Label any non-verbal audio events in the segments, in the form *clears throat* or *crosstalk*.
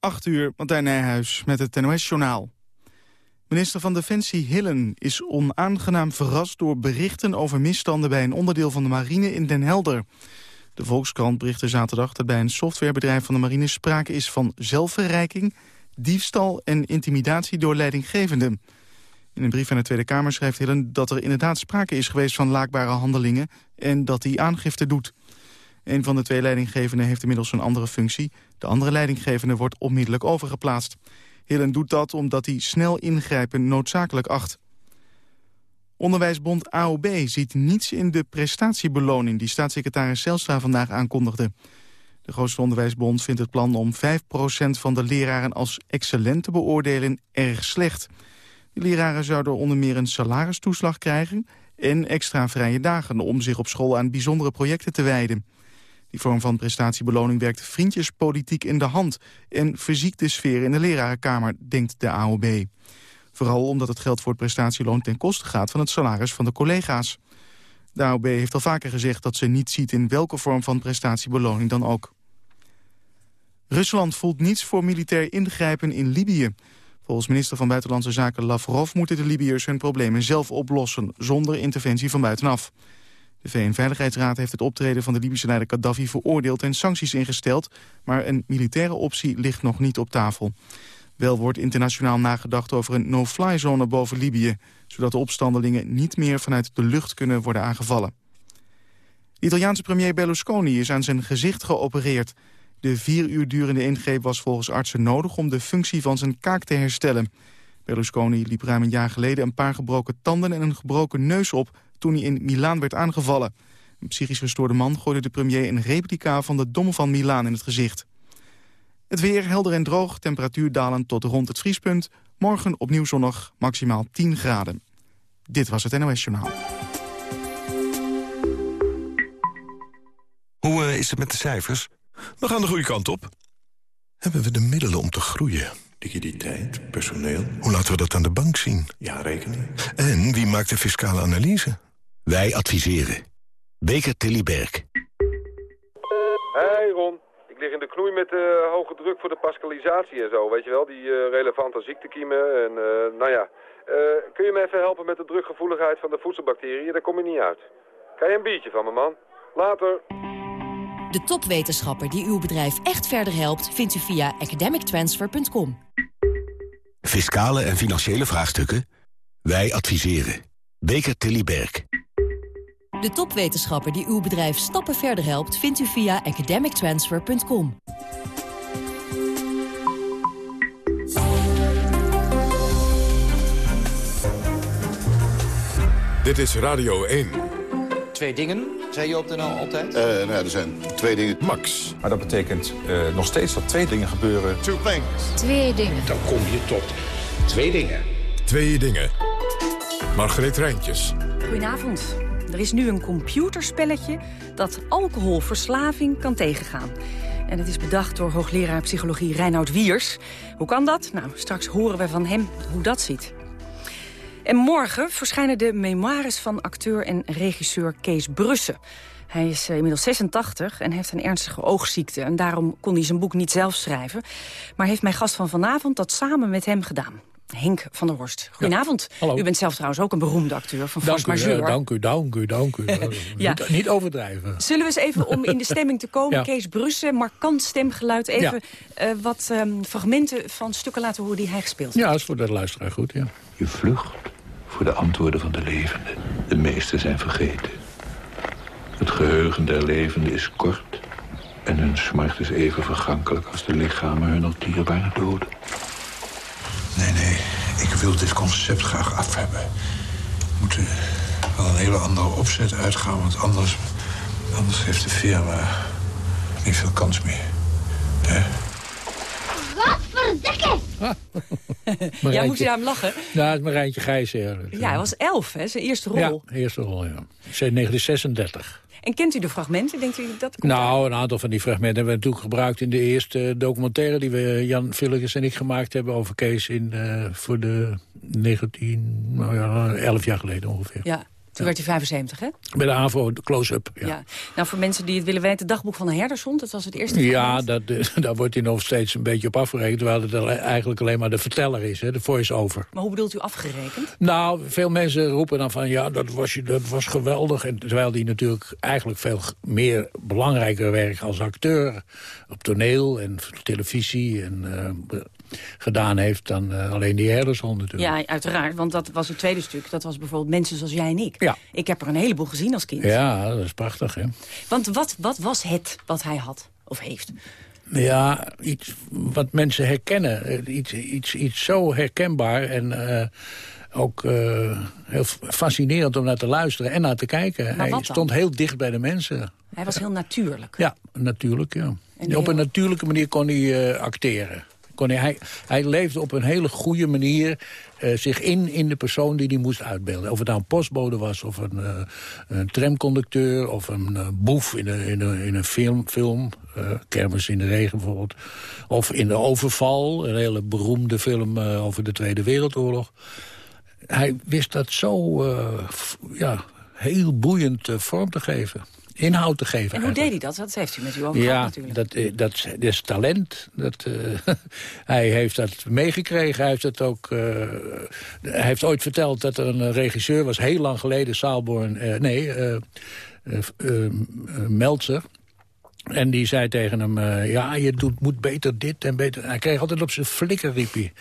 8 uur, Martijn Nijhuis met het NOS-journaal. Minister van Defensie Hillen is onaangenaam verrast door berichten over misstanden bij een onderdeel van de marine in Den Helder. De Volkskrant berichtte zaterdag dat bij een softwarebedrijf van de marine sprake is van zelfverrijking, diefstal en intimidatie door leidinggevenden. In een brief aan de Tweede Kamer schrijft Hillen dat er inderdaad sprake is geweest van laakbare handelingen en dat hij aangifte doet. Een van de twee leidinggevenden heeft inmiddels een andere functie. De andere leidinggevende wordt onmiddellijk overgeplaatst. Hillen doet dat omdat hij snel ingrijpen noodzakelijk acht. Onderwijsbond AOB ziet niets in de prestatiebeloning... die staatssecretaris Zelstra vandaag aankondigde. De grootste onderwijsbond vindt het plan om 5% van de leraren als excellent te beoordelen erg slecht. De leraren zouden onder meer een salaristoeslag krijgen... en extra vrije dagen om zich op school aan bijzondere projecten te wijden. Die vorm van prestatiebeloning werkt vriendjespolitiek in de hand... en verziekt de sfeer in de lerarenkamer, denkt de AOB. Vooral omdat het geld voor het prestatieloon ten koste gaat... van het salaris van de collega's. De AOB heeft al vaker gezegd dat ze niet ziet... in welke vorm van prestatiebeloning dan ook. Rusland voelt niets voor militair ingrijpen in Libië. Volgens minister van Buitenlandse Zaken Lavrov... moeten de Libiërs hun problemen zelf oplossen... zonder interventie van buitenaf. De VN-veiligheidsraad heeft het optreden van de Libische leider Gaddafi veroordeeld en sancties ingesteld, maar een militaire optie ligt nog niet op tafel. Wel wordt internationaal nagedacht over een no-fly-zone boven Libië, zodat de opstandelingen niet meer vanuit de lucht kunnen worden aangevallen. De Italiaanse premier Berlusconi is aan zijn gezicht geopereerd. De vier uur durende ingreep was volgens artsen nodig om de functie van zijn kaak te herstellen. Berlusconi liep ruim een jaar geleden een paar gebroken tanden en een gebroken neus op toen hij in Milaan werd aangevallen. Een psychisch gestoorde man gooide de premier een replica van de Dom van Milaan in het gezicht. Het weer helder en droog, temperatuur dalend tot rond het vriespunt. Morgen opnieuw zonnig, maximaal 10 graden. Dit was het NOS Journaal. Hoe uh, is het met de cijfers? We gaan de goede kant op. Hebben we de middelen om te groeien? Liquiditeit, personeel. Hoe laten we dat aan de bank zien? Ja, rekening. En wie maakt de fiscale analyse? Wij adviseren. Beker Tilly Berg. Hey Ron, ik lig in de knoei met uh, hoge druk voor de pascalisatie en zo. Weet je wel, die uh, relevante ziektekiemen en uh, nou ja. kun je me even helpen met de drukgevoeligheid van de voedselbacteriën? Daar kom je niet uit. Kan je een biertje van me, man? Later. De topwetenschapper die uw bedrijf echt verder helpt... vindt u via academictransfer.com. Fiscale en financiële vraagstukken? Wij adviseren. Beker Tilly Berg. De topwetenschapper die uw bedrijf stappen verder helpt... vindt u via academictransfer.com. Dit is Radio 1. Twee dingen, zei je op de NL altijd? Uh, nou ja, er zijn twee dingen. Max. Maar dat betekent uh, nog steeds dat twee dingen gebeuren. Two things. Twee dingen. Dan kom je tot twee dingen. Twee dingen. Margreet Rijntjes. Goedenavond. Er is nu een computerspelletje dat alcoholverslaving kan tegengaan. En het is bedacht door hoogleraar psychologie Reinoud Wiers. Hoe kan dat? Nou, straks horen we van hem hoe dat ziet. En morgen verschijnen de memoires van acteur en regisseur Kees Brussen. Hij is eh, inmiddels 86 en heeft een ernstige oogziekte. En daarom kon hij zijn boek niet zelf schrijven. Maar heeft mijn gast van vanavond dat samen met hem gedaan. Henk van der Horst. Goedenavond. Ja, hallo. U bent zelf trouwens ook een beroemde acteur van Force Majeure. Ja, dank u, dank u, dank u. *laughs* ja. niet, niet, overdrijven. Zullen we eens even, om in de *laughs* stemming te komen... ja. Kees Brussen, markant stemgeluid... even uh, wat um, fragmenten van stukken laten horen die hij gespeeld heeft. Ja, dat is voor de luisteraar goed, ja. Je vlucht voor de antwoorden van de levenden. De meeste zijn vergeten. Het geheugen der levenden is kort... en hun smart is even vergankelijk als de lichamen hun dierbare doden. Nee, nee, ik wil dit concept graag af hebben. We moeten wel een hele andere opzet uitgaan... want anders, anders heeft de firma niet veel kans meer. Hè? Godverdikke! *laughs* ja, moet je daarom lachen? Ja, het is Marijntje Gijzer. Ja, hij was elf, hè, zijn eerste rol. Ja, eerste rol, ja. 1936. En kent u de fragmenten? Denkt u dat nou, een aantal van die fragmenten hebben we natuurlijk gebruikt... in de eerste documentaire die we, Jan Villiges en ik gemaakt hebben... over Kees in, uh, voor de 19, nou ja, 11 jaar geleden ongeveer. Ja. Toen werd hij 75, hè? Bij de AVO, de close-up. Ja. ja. Nou, voor mensen die het willen weten, het dagboek van de herdershond, dat was het eerste Ja, dat, *laughs* daar wordt hij nog steeds een beetje op afgerekend... terwijl het eigenlijk alleen maar de verteller is, hè, de voice-over. Maar hoe bedoelt u afgerekend? Nou, veel mensen roepen dan van, ja, dat was, dat was geweldig. En terwijl hij natuurlijk eigenlijk veel meer belangrijker werk als acteur... op toneel en televisie en... Uh, gedaan heeft dan uh, alleen die herdershond natuurlijk. Ja, uiteraard, want dat was het tweede stuk. Dat was bijvoorbeeld mensen zoals jij en ik. Ja. Ik heb er een heleboel gezien als kind. Ja, dat is prachtig, hè. Want wat, wat was het wat hij had of heeft? Ja, iets wat mensen herkennen. Eh, iets, iets, iets zo herkenbaar en uh, ook uh, heel fascinerend om naar te luisteren en naar te kijken. Maar hij stond heel dicht bij de mensen. Hij was heel natuurlijk. Ja, natuurlijk, ja. En Op een natuurlijke manier kon hij acteren hij, hij, leefde op een hele goede manier uh, zich in in de persoon die hij moest uitbeelden. Of het nou een postbode was, of een, uh, een tramconducteur... of een uh, boef in een, in een, in een film, film Kermis in de regen bijvoorbeeld. Of in de Overval, een hele beroemde film over de Tweede Wereldoorlog. Hij wist dat zo ja, heel boeiend vorm te geven inhoud te geven. En hoe deed hij dat? Dat heeft u met u over ja, natuurlijk. Dat, dat, dat is talent. Dat, uh, *laughs* hij heeft dat meegekregen. Hij heeft, het ook, uh, hij heeft ooit verteld dat er een regisseur was, heel lang geleden, Saalborn... Uh, nee, Meltzer en die zei tegen hem, uh, ja, je doet, moet beter dit en beter. Hij kreeg altijd op zijn flikker, riep hij.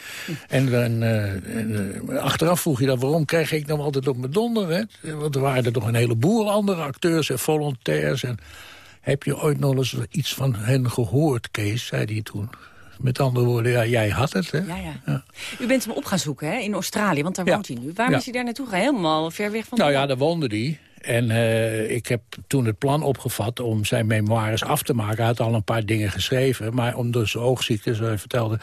*laughs* En, uh, achteraf vroeg je dan, waarom kreeg ik dan altijd op mijn donder? Hè? Want er waren er toch een heleboel andere acteurs en volontairs. En, heb je ooit nog eens iets van hen gehoord, Kees, zei hij toen. Met andere woorden, ja, jij had het, hè? Ja, ja. ja. U bent hem op gaan zoeken, hè, in Australië, want daar woont hij nu. Waarom is hij daar naartoe gegaan? Helemaal ver weg van Nou ja, daar woonde hij. En uh, ik heb toen het plan opgevat om zijn memoires af te maken. Hij had al een paar dingen geschreven, maar om dus oogziekte, zoals hij vertelde...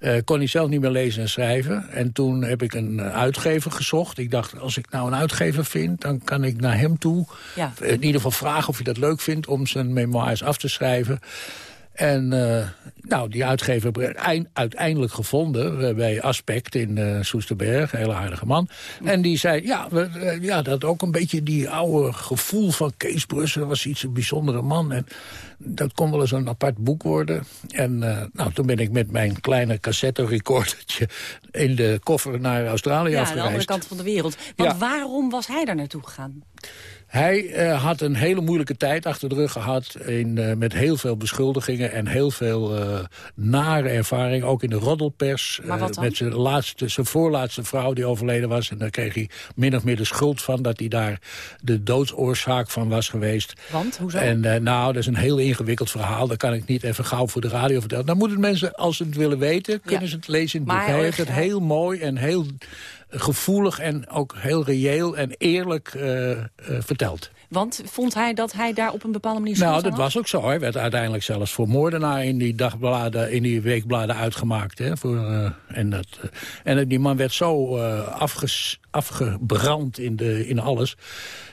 Uh, kon hij zelf niet meer lezen en schrijven. En toen heb ik een uitgever gezocht. Ik dacht, als ik nou een uitgever vind, dan kan ik naar hem toe... Ja. in ieder geval vragen of hij dat leuk vindt om zijn memoires af te schrijven... En uh, nou, die uitgever uiteindelijk gevonden bij Aspect in uh, Soesterberg, een hele aardige man. En die zei, ja, we, ja, dat ook een beetje die oude gevoel van Kees Brussen was iets een bijzondere man. En dat kon wel eens een apart boek worden. En uh, nou, toen ben ik met mijn kleine cassette recordertje in de koffer naar Australië ja, afgereisd. Ja, aan de andere kant van de wereld. Want ja. waarom was hij daar naartoe gegaan? Hij uh, had een hele moeilijke tijd achter de rug gehad... In, uh, met heel veel beschuldigingen en heel veel uh, nare ervaring. Ook in de roddelpers. met zijn, laatste, zijn voorlaatste vrouw die overleden was. En daar kreeg hij min of meer de schuld van... dat hij daar de doodsoorzaak van was geweest. Want? Hoezo? En nou, dat is een heel ingewikkeld verhaal. Dat kan ik niet even gauw voor de radio vertellen. Dan moeten mensen, als ze het willen weten... kunnen ja. ze het lezen in het boek. Hij heeft het heel mooi en heel gevoelig en ook heel reëel en eerlijk uh, uh, verteld. Want vond hij dat hij daar op een bepaalde manier Nou, dat was ook zo. Hij werd uiteindelijk zelfs voor moordenaar in die dagbladen, in die weekbladen uitgemaakt. Hè, voor, uh, en, dat, en die man werd zo afges, afgebrand in, de, in alles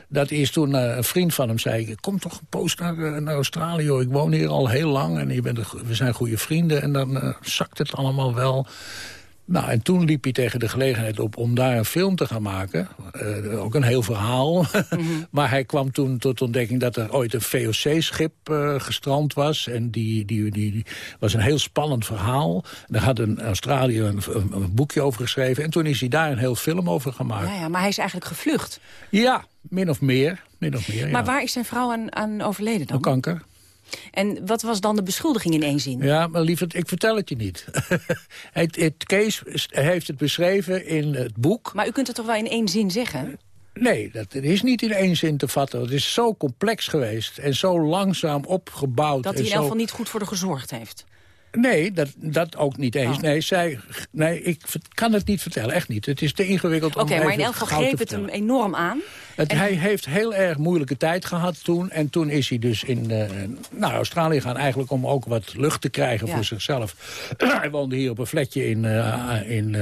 dat eerst toen een vriend van hem zei... kom toch een post naar, naar Australië, ik woon hier al heel lang... en je bent we zijn goede vrienden en dan zakt het allemaal wel... Nou, en toen liep hij tegen de gelegenheid op om daar een film te gaan maken. Uh, ook een heel verhaal. *laughs* Mm -hmm. maar hij kwam toen tot ontdekking dat er ooit een VOC-schip uh, gestrand was. En die, die, die, die, was een heel spannend verhaal. Daar had een Australië een, een, een, boekje over geschreven. En toen is hij daar een heel film over gemaakt. Ja, ja maar hij is eigenlijk gevlucht. Ja, min of meer. Min of meer maar ja. waar is zijn vrouw aan, aan overleden dan? Door kanker. En wat was dan de beschuldiging in één zin? Ja, maar lieverd, ik vertel het je niet. *laughs* het, het, Kees heeft het beschreven in het boek. Maar u kunt het toch wel in één zin zeggen? Nee, dat is niet in één zin te vatten. Het is zo complex geweest en zo langzaam opgebouwd. Dat hij in elk geval zo... niet goed voor de gezorgd heeft? Nee, dat, dat ook niet eens. Oh. Nee, zij, nee, ik kan het niet vertellen, echt niet. Het is te ingewikkeld om Oké, okay, maar in elk geval greep het hem enorm aan. Het, en... Hij heeft heel erg moeilijke tijd gehad toen. En toen is hij dus in uh, nou, Australië gaan eigenlijk om ook wat lucht te krijgen ja. voor zichzelf. *clears throat* hij woonde hier op een flatje in, uh, in,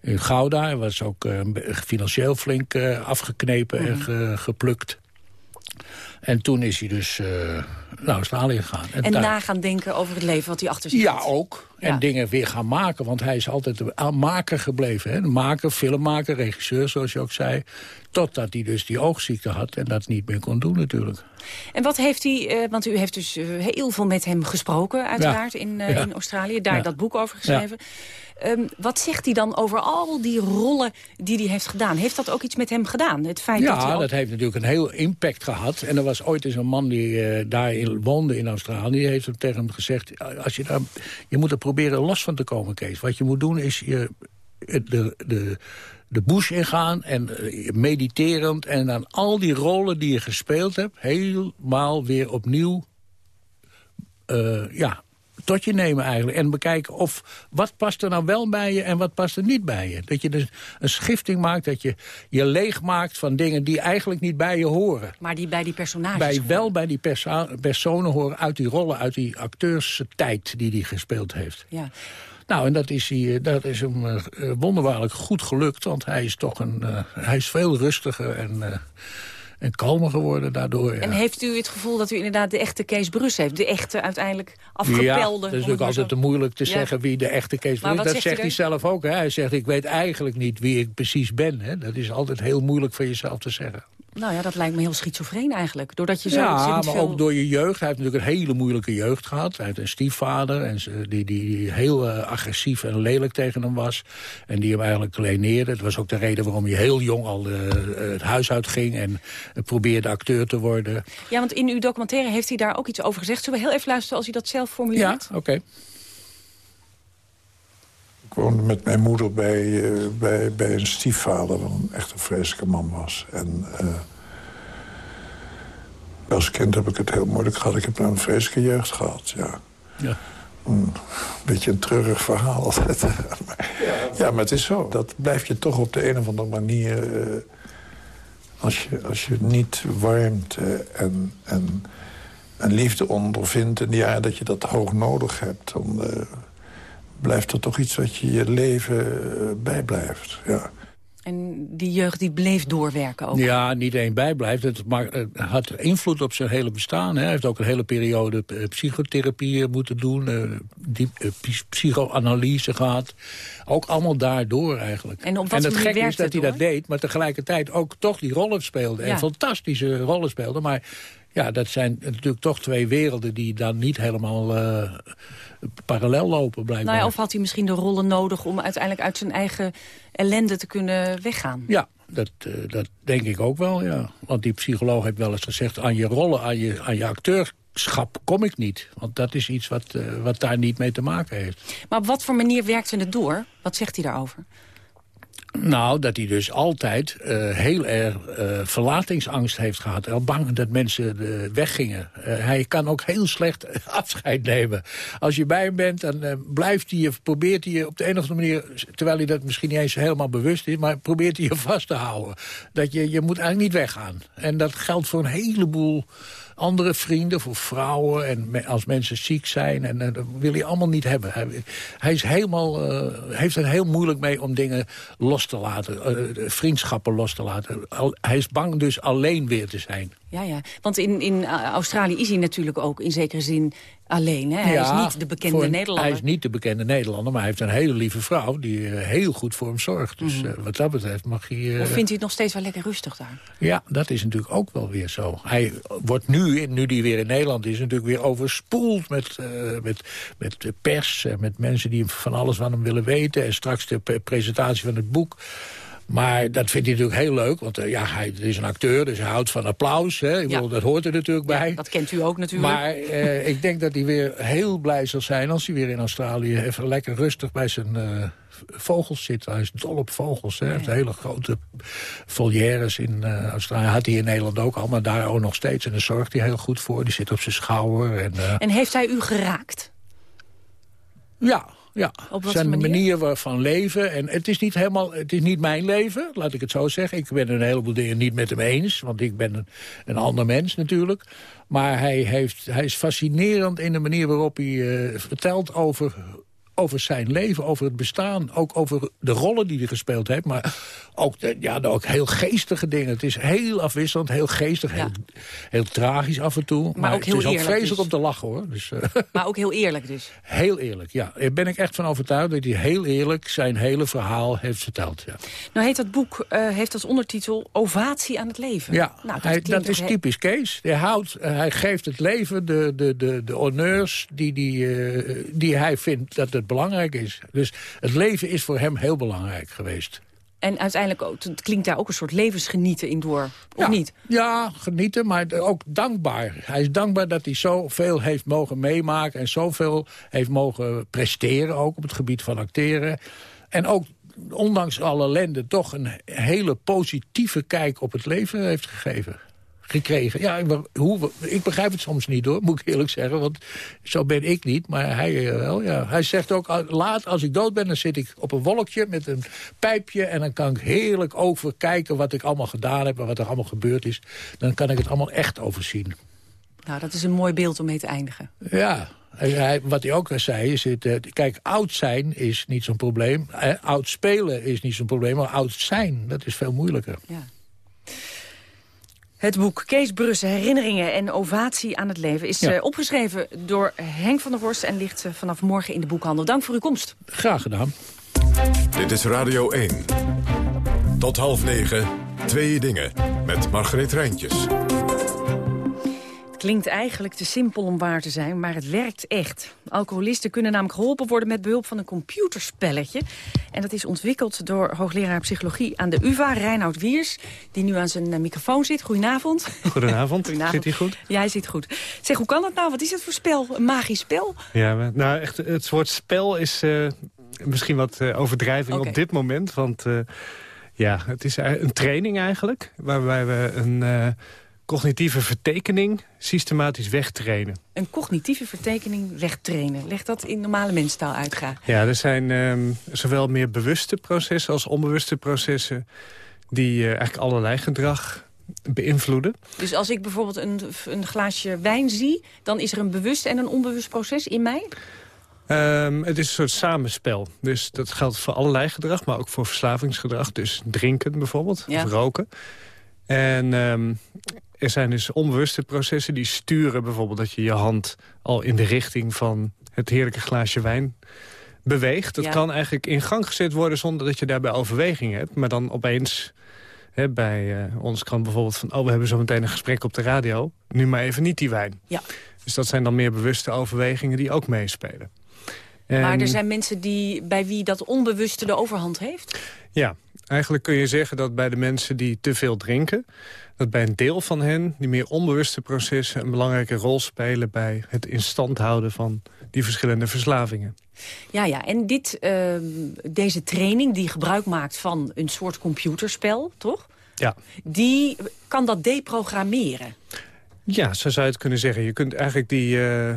in Gouda. Hij was ook financieel flink afgeknepen mm -hmm. en ge, geplukt. En toen is hij dus uh, naar Australië gegaan. En, en na gaan denken over het leven wat hij achter zich Ja, had. ook. En dingen weer gaan maken. Want hij is altijd een maker gebleven. Hè? Maker, filmmaker, regisseur, zoals je ook zei. Totdat hij dus die oogziekte had en dat niet meer kon doen natuurlijk. En wat heeft hij, uh, want u heeft dus uh, heel veel met hem gesproken uiteraard ja. in, ja. in Australië. Daar dat boek over geschreven. Um, wat zegt hij dan over al die rollen die hij heeft gedaan? Heeft dat ook iets met hem gedaan? Het feit ja, dat, hij ook... dat heeft natuurlijk een heel impact gehad. En er was ooit eens een man die uh, daar woonde in Australië. Heeft hem tegen hem gezegd... Als je, daar, je moet er proberen los van te komen, Kees. Wat je moet doen is je, de, de, de bush ingaan en uh, mediterend... en dan al die rollen die je gespeeld hebt... helemaal weer opnieuw uh, ja, tot je nemen eigenlijk. En bekijken of wat past er nou wel bij je en wat past er niet bij je. Dat je dus een schifting maakt, dat je je leeg maakt van dingen die eigenlijk niet bij je horen. Maar die bij die personages bij, horen. Wel bij die perso personen horen uit die rollen, uit die acteurstijd die hij gespeeld heeft. Ja. Nou, en dat is, hij, dat is hem uh, wonderbaarlijk goed gelukt, want hij is toch een, uh, hij is veel rustiger en... Uh, en kalmer geworden daardoor. Ja. En heeft u het gevoel dat u inderdaad de echte Kees Brus heeft? De echte uiteindelijk afgepelde? Ja, dat is natuurlijk altijd te moeilijk te ja. zeggen wie de echte Kees Brus is. Dat zegt, zegt hij zelf ook. Hè? Hij zegt, ik weet eigenlijk niet wie ik precies ben. Hè? Dat is altijd heel moeilijk voor jezelf te zeggen. Nou ja, dat lijkt me heel schizofreen eigenlijk. Doordat je zo ja, maar veel... ook door je jeugd. Hij heeft natuurlijk een hele moeilijke jeugd gehad. Hij had een stiefvader en die, die heel uh, agressief en lelijk tegen hem was. En die hem eigenlijk kleineerde. Dat was ook de reden waarom hij heel jong al uh, het huis uitging... en uh, probeerde acteur te worden. Ja, want in uw documentaire heeft hij daar ook iets over gezegd. Zullen we heel even luisteren als hij dat zelf formuleert? Ja, oké. Okay. Ik woonde met mijn moeder bij, uh, bij, bij een stiefvader... wat een echt een vreselijke man was. En uh, als kind heb ik het heel moeilijk gehad. Ik heb nou een vreselijke jeugd gehad, ja. ja. Een beetje een treurig verhaal altijd. *laughs* maar, ja, maar het is zo. Dat blijf je toch op de een of andere manier... Uh, als, je, als je niet warmte en, en, en liefde ondervindt... in de jaren dat je dat hoog nodig hebt... dan blijft er toch iets wat je je leven bijblijft. Ja. En die jeugd die bleef doorwerken ook? Ja, niet één bijblijft. Het had invloed op zijn hele bestaan. Hè. Hij heeft ook een hele periode psychotherapie moeten doen. Uh, die, uh, psychoanalyse gehad. Ook allemaal daardoor eigenlijk. En, op en het gek is dat hij dat deed, maar tegelijkertijd ook toch die rollen speelde. Ja. En fantastische rollen speelde. Maar ja, dat zijn natuurlijk toch twee werelden die dan niet helemaal... Uh, parallel lopen, blijkbaar. Nou ja, of had hij misschien de rollen nodig om uiteindelijk uit zijn eigen ellende te kunnen weggaan? Ja, dat, uh, dat denk ik ook wel, ja. Want die psycholoog heeft wel eens gezegd... aan je rollen, aan je, aan je acteurschap kom ik niet. Want dat is iets wat, uh, wat daar niet mee te maken heeft. Maar op wat voor manier werkte het door? Wat zegt hij daarover? Nou, dat hij dus altijd uh, heel erg uh, verlatingsangst heeft gehad. Al bang dat mensen uh, weggingen. hij kan ook heel slecht *laughs* afscheid nemen. Als je bij hem bent, dan blijft hij je, probeert hij je op de een of andere manier... terwijl hij dat misschien niet eens helemaal bewust is... maar probeert hij je vast te houden. Dat je, je moet eigenlijk niet weggaan. En dat geldt voor een heleboel andere vrienden, voor vrouwen en als mensen ziek zijn. En uh, dat wil hij allemaal niet hebben. Hij, is helemaal, uh, heeft het heel moeilijk mee om dingen los te laten. Uh, vriendschappen los te laten. Hij is bang dus alleen weer te zijn. Ja, ja. Want in, in Australië is hij natuurlijk ook in zekere zin alleen. Hè? Hij ja, is niet de bekende Nederlander. Hij is niet de bekende Nederlander, maar hij heeft een hele lieve vrouw... die uh, heel goed voor hem zorgt. Dus mm -hmm. uh, wat dat betreft mag hij... Uh, of vindt u het nog steeds wel lekker rustig daar? Ja, dat is natuurlijk ook wel weer zo. Hij wordt nu, nu hij weer in Nederland is... natuurlijk weer overspoeld met, met, met pers... en met mensen die van alles van hem willen weten... en straks de presentatie van het boek... Maar dat vindt hij natuurlijk heel leuk, want uh, ja, hij is een acteur, dus hij houdt van applaus. Hè. Ik ja. bedoel, dat hoort er natuurlijk bij. Ja, dat kent u ook natuurlijk. Maar uh, ik denk dat hij weer heel blij zal zijn als hij weer in Australië even lekker rustig bij zijn uh, vogels zit. Hij is dol op vogels. Hè. Hij heeft hele grote volières in Australië. Had hij in Nederland ook al, maar daar ook nog steeds. En daar zorgt hij heel goed voor. Die zit op zijn schouder. En, en heeft hij u geraakt? Ja, ja, Op wat zijn manier? manier van leven. En het is niet helemaal, het is niet mijn leven, laat ik het zo zeggen. Ik ben een heleboel dingen niet met hem eens, want ik ben een, een ander mens natuurlijk. Maar hij, heeft, hij is fascinerend in de manier waarop hij uh, vertelt over over zijn leven, over het bestaan. Ook over de rollen die hij gespeeld heeft. Maar ook, ja, ook heel geestige dingen. Het is heel afwisselend, heel geestig, heel, heel tragisch af en toe. Maar, ook heel het is ook vreselijk dus. om te lachen, hoor. Dus, eh, *laughs* Maar ook heel eerlijk dus. heel eerlijk, ja. Daar ben ik echt van overtuigd dat hij heel eerlijk zijn hele verhaal heeft verteld. Ja, Nou heet dat boek, eh, heeft als ondertitel Ovatie aan het leven. ja nou, dat, hij, is typisch Kees. Hij, houdt, eh, hij geeft het leven de, de, de, de honneurs die, die, die hij vindt dat het belangrijk is. Dus het leven is voor hem heel belangrijk geweest. En uiteindelijk ook, het klinkt daar ook een soort levensgenieten in door, of ja, niet? Ja, genieten, maar ook dankbaar. Hij is dankbaar dat hij zoveel heeft mogen meemaken... en zoveel heeft mogen presteren, ook op het gebied van acteren. En ook, ondanks alle ellende, toch een hele positieve kijk op het leven heeft gegeven. Gekregen. Ja, ik hoe, ik begrijp het soms niet hoor, moet ik eerlijk zeggen. Want zo ben ik niet, maar hij eh, wel. Ja. Hij zegt ook, laat als ik dood ben, dan zit ik op een wolkje met een pijpje... en dan kan ik heerlijk overkijken wat ik allemaal gedaan heb... en wat er allemaal gebeurd is. Dan kan ik het allemaal echt overzien. Nou, dat is een mooi beeld om mee te eindigen. Ja, hij, wat hij ook zei is... Het, eh, kijk, oud zijn is niet zo'n probleem. Eh, oud spelen is niet zo'n probleem, maar oud zijn, dat is veel moeilijker. Het boek Kees Brussen, Herinneringen en Ovatie aan het Leven... is Ja. eh, opgeschreven door Henk van der Vorst... en ligt eh, vanaf morgen in de boekhandel. Dank voor uw komst. Graag gedaan. Dit is Radio 1. Tot half negen, twee dingen. Met Margreet Rijntjes. Klinkt eigenlijk te simpel om waar te zijn, maar het werkt echt. Alcoholisten kunnen namelijk geholpen worden met behulp van een computerspelletje. En dat is ontwikkeld door hoogleraar psychologie aan de UvA, Reinoud Wiers... die nu aan zijn eh, microfoon zit. Goedenavond. Goedenavond. *laughs* Goedenavond. Zit hij goed? Ja, hij zit goed. Zeg, hoe kan dat nou? Wat is het voor spel? Een magisch spel? Ja, nou echt, het woord spel is eh, misschien wat eh, overdrijving op dit moment. Want ja, het is een training eigenlijk. Waarbij we een cognitieve vertekening systematisch wegtrainen. Een cognitieve vertekening wegtrainen. Leg dat in normale mensentaal uit graag. Ja, er zijn ehm, zowel meer bewuste processen als onbewuste processen... die eh, eigenlijk allerlei gedrag beïnvloeden. Dus als ik bijvoorbeeld een, een glaasje wijn zie... dan is er een bewust en een onbewust proces in mij? Ehm, het is een soort samenspel. Dus dat geldt voor allerlei gedrag, maar ook voor verslavingsgedrag. Dus drinken bijvoorbeeld, Ja. of roken. En ehm, er zijn dus onbewuste processen die sturen bijvoorbeeld... dat je je hand al in de richting van het heerlijke glaasje wijn beweegt. Dat Ja. kan eigenlijk in gang gezet worden zonder dat je daarbij overweging hebt. Maar dan opeens... Hè, bij eh, ons kan bijvoorbeeld van... oh, we hebben zo meteen een gesprek op de radio. Nu maar even niet die wijn. Ja. Dus dat zijn dan meer bewuste overwegingen die ook meespelen. Maar er zijn mensen die, bij wie dat onbewuste de overhand heeft? Ja, eigenlijk kun je zeggen dat bij de mensen die te veel drinken... dat bij een deel van hen die meer onbewuste processen... een belangrijke rol spelen bij het in stand houden van die verschillende verslavingen. Ja, ja. En dit, ehm, deze training die gebruik maakt van een soort computerspel, toch? Ja. Die kan dat deprogrammeren. Ja, zo zou je het kunnen zeggen. Je kunt eigenlijk die, eh,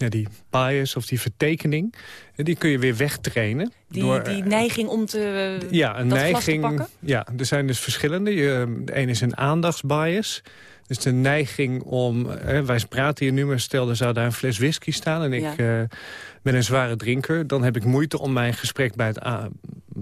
ja, die bias of die vertekening... die kun je weer wegtrainen. Die, door, die eh, neiging om te, ja, een dat glas te neiging. pakken? Ja, er zijn dus verschillende. Je, de een is een aandachtsbias. Dus de neiging om... eh, wij praten hier nu, maar stel er zou daar een fles whisky staan... en ik Ja. eh, ben een zware drinker... dan heb ik moeite om mijn gesprek bij het, a-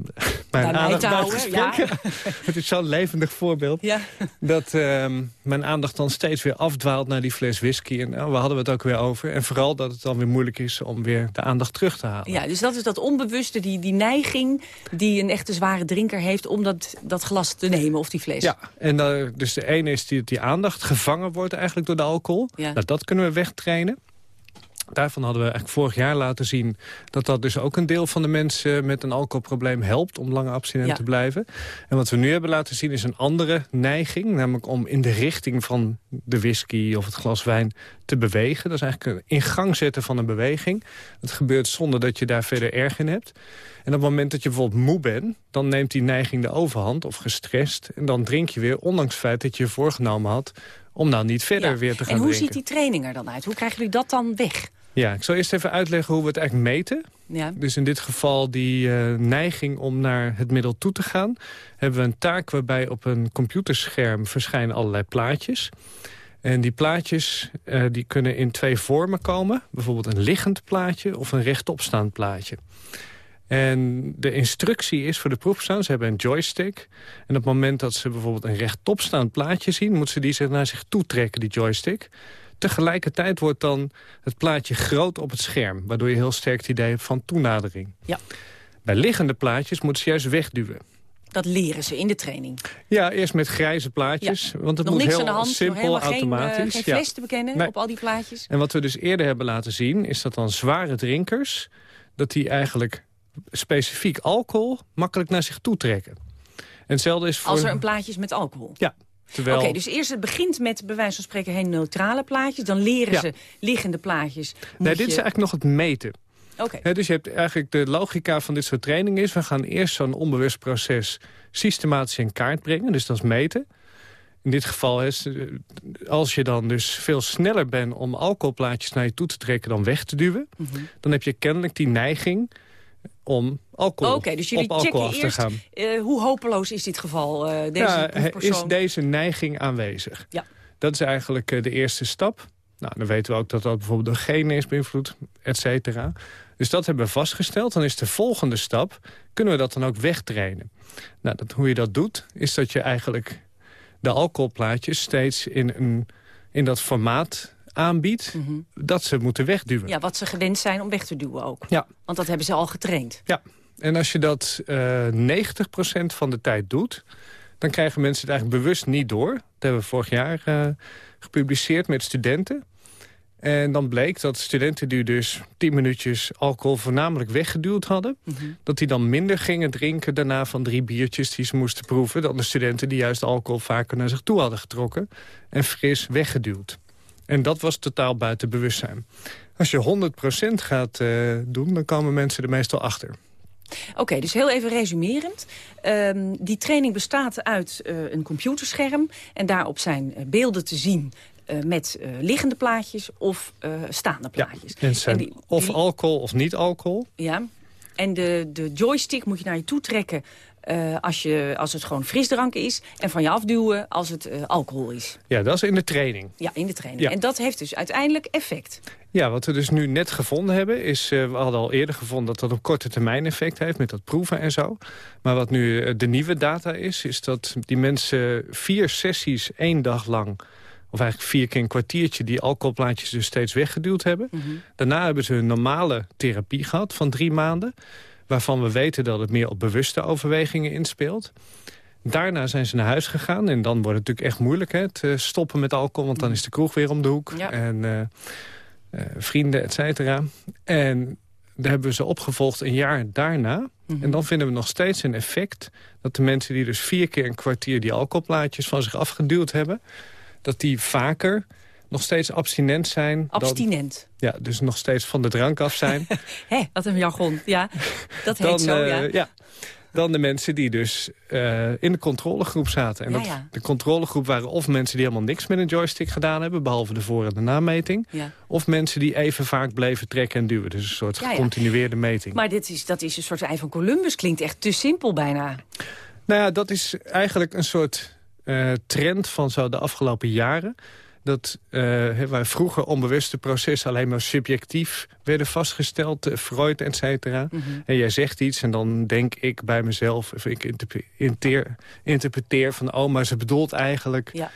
*laughs* mijn aandacht te bij het houden, gesprek... *laughs* het is zo'n levendig voorbeeld. Ja. Dat ehm, mijn aandacht dan steeds weer afdwaalt naar die fles whisky. En nou, we hadden het ook weer over. En vooral dat het dan weer moeilijk is om weer de aandacht terug te halen. Ja, dus dat is dat onbewuste, die, die neiging die een echte zware drinker heeft... om dat, dat glas te nemen of die fles. Ja, en dan, dus de ene is die, die aandacht gevangen wordt eigenlijk door de alcohol. Ja. Nou, dat kunnen we wegtrainen. Daarvan hadden we eigenlijk vorig jaar laten zien... dat dat dus ook een deel van de mensen met een alcoholprobleem helpt... om langer abstinent Ja. te blijven. En wat we nu hebben laten zien is een andere neiging. Namelijk om in de richting van de whisky of het glas wijn te bewegen. Dat is eigenlijk een in gang zetten van een beweging. Dat gebeurt zonder dat je daar verder erg in hebt. En op het moment dat je bijvoorbeeld moe bent... dan neemt die neiging de overhand of gestrest. En dan drink je weer, ondanks het feit dat je je voorgenomen had... om nou niet verder Ja. weer te gaan En hoe drinken. ziet die training er dan uit? Hoe krijgen jullie dat dan weg? Ja, ik zal eerst even uitleggen hoe we het eigenlijk meten. Ja. Dus in dit geval die eh, neiging om naar het middel toe te gaan... hebben we een taak waarbij op een computerscherm verschijnen allerlei plaatjes. En die plaatjes uh, die kunnen in twee vormen komen. Bijvoorbeeld een liggend plaatje of een rechtopstaand plaatje. En de instructie is voor de proefpersoon, ze hebben een joystick. En op het moment dat ze bijvoorbeeld een rechtopstaand plaatje zien... moeten ze die zich naar zich toe trekken, die joystick. Tegelijkertijd wordt dan het plaatje groot op het scherm... waardoor je heel sterk het idee hebt van toenadering. Ja. Bij liggende plaatjes moeten ze juist wegduwen. Dat leren ze in de training. Ja, eerst met grijze plaatjes. Ja. Want het Nog moet niks heel aan de hand, simpel, automatisch. Geen, uh, geen fles te bekennen nee. op al die plaatjes. En wat we dus eerder hebben laten zien... is dat dan zware drinkers... dat die eigenlijk specifiek alcohol makkelijk naar zich toe trekken. En hetzelfde is voor... Als er een plaatje is met alcohol? Ja. Terwijl... Oké, dus eerst het begint met bij wijze van spreken heel neutrale plaatjes. Dan leren Ja. ze liggende plaatjes. Nee, dit is eigenlijk nog het meten. Oké. Dus je hebt eigenlijk de logica van dit soort training is... we gaan eerst zo'n onbewust proces systematisch in kaart brengen. Dus dat is meten. In dit geval is, eh, als je dan dus veel sneller bent... om alcoholplaatjes naar je toe te trekken dan weg te duwen... Mhm. dan heb je kennelijk die neiging om alcohol, Oké, dus jullie op alcohol checken af te eerst gaan. eh, hoe hopeloos is dit geval, eh, deze ja, is deze neiging aanwezig? Ja. Dat is eigenlijk eh, de eerste stap. Nou, dan weten we ook dat dat bijvoorbeeld door genen is beïnvloed, et cetera. Dus dat hebben we vastgesteld. Dan is de volgende stap, kunnen we dat dan ook wegtrainen? Nou, dat, hoe je dat doet, is dat je eigenlijk de alcoholplaatjes steeds in, een, in dat formaat aanbiedt... dat ze moeten wegduwen. Mhm. Ja, wat ze gewend zijn om weg te duwen ook. Ja. Want dat hebben ze al getraind. Ja, en als je dat eh 90% van de tijd doet... dan krijgen mensen het eigenlijk bewust niet door. Dat hebben we vorig jaar eh, gepubliceerd met studenten. En dan bleek dat studenten die dus 10 minuutjes alcohol voornamelijk weggeduwd hadden... dat die dan minder gingen drinken daarna van drie biertjes die ze moesten proeven... dan de studenten die juist alcohol vaker naar zich toe hadden getrokken... en fris weggeduwd. En dat was totaal buiten bewustzijn. Als je 100% gaat eh, doen, dan komen mensen er meestal achter. Oké, dus heel even resumerend. Ehm, die training bestaat uit eh, een computerscherm. En daarop zijn eh, beelden te zien met liggende plaatjes of staande plaatjes. En het zijn die- of die- alcohol of niet alcohol. Ja, en de, de joystick moet je naar je toe trekken eh, als, je, als het gewoon frisdrank is. En van je afduwen als het eh, alcohol is. Ja, dat is in de training. Ja, in de training. Ja. En dat heeft dus uiteindelijk effect. Ja, wat we dus nu net gevonden hebben... is, eh, we hadden al eerder gevonden dat dat een korte termijn effect heeft... met dat proeven en zo. Maar wat nu de nieuwe data is... is dat die mensen vier sessies één dag lang... of eigenlijk vier keer een kwartiertje... die alcoholplaatjes dus steeds weggeduwd hebben. Daarna hebben ze een normale therapie gehad van drie maanden... waarvan we weten dat het meer op bewuste overwegingen inspeelt. Daarna zijn ze naar huis gegaan. En dan wordt het natuurlijk echt moeilijk, hè, eh, stoppen met alcohol. Want dan is de kroeg weer om de hoek. Ja. En eh, eh, vrienden, et cetera. En daar hebben we ze opgevolgd een jaar daarna. En dan vinden we nog steeds een effect... dat de mensen die dus vier keer een kwartier die alcoholplaatjes van zich afgeduwd hebben... dat die vaker nog steeds abstinent zijn. dan- Abstinent. ja, dus nog steeds van de drank af zijn. *laughs* Hé, wat een jargon. Ja, dat heet dan, zo, eh, ja. dan de mensen die dus eh, in de controlegroep zaten. En Ja, dat, ja. de controlegroep waren of mensen die helemaal niks met een joystick gedaan hebben... behalve de voor- en de nameting. Ja. Of mensen die even vaak bleven trekken en duwen. Dus een soort Ja, ja. gecontinueerde meting. Maar dit is, dat is een soort ei van Columbus. Klinkt echt te simpel bijna. Nou ja, dat is eigenlijk een soort eh, trend van zo de afgelopen jaren. Dat hè, waar vroeger onbewuste processen alleen maar subjectief werden vastgesteld, eh, Freud, et cetera. Mhm. En jij zegt iets en dan denk ik bij mezelf, of ik interpreteer van, oh, maar ze bedoelt eigenlijk... Ja.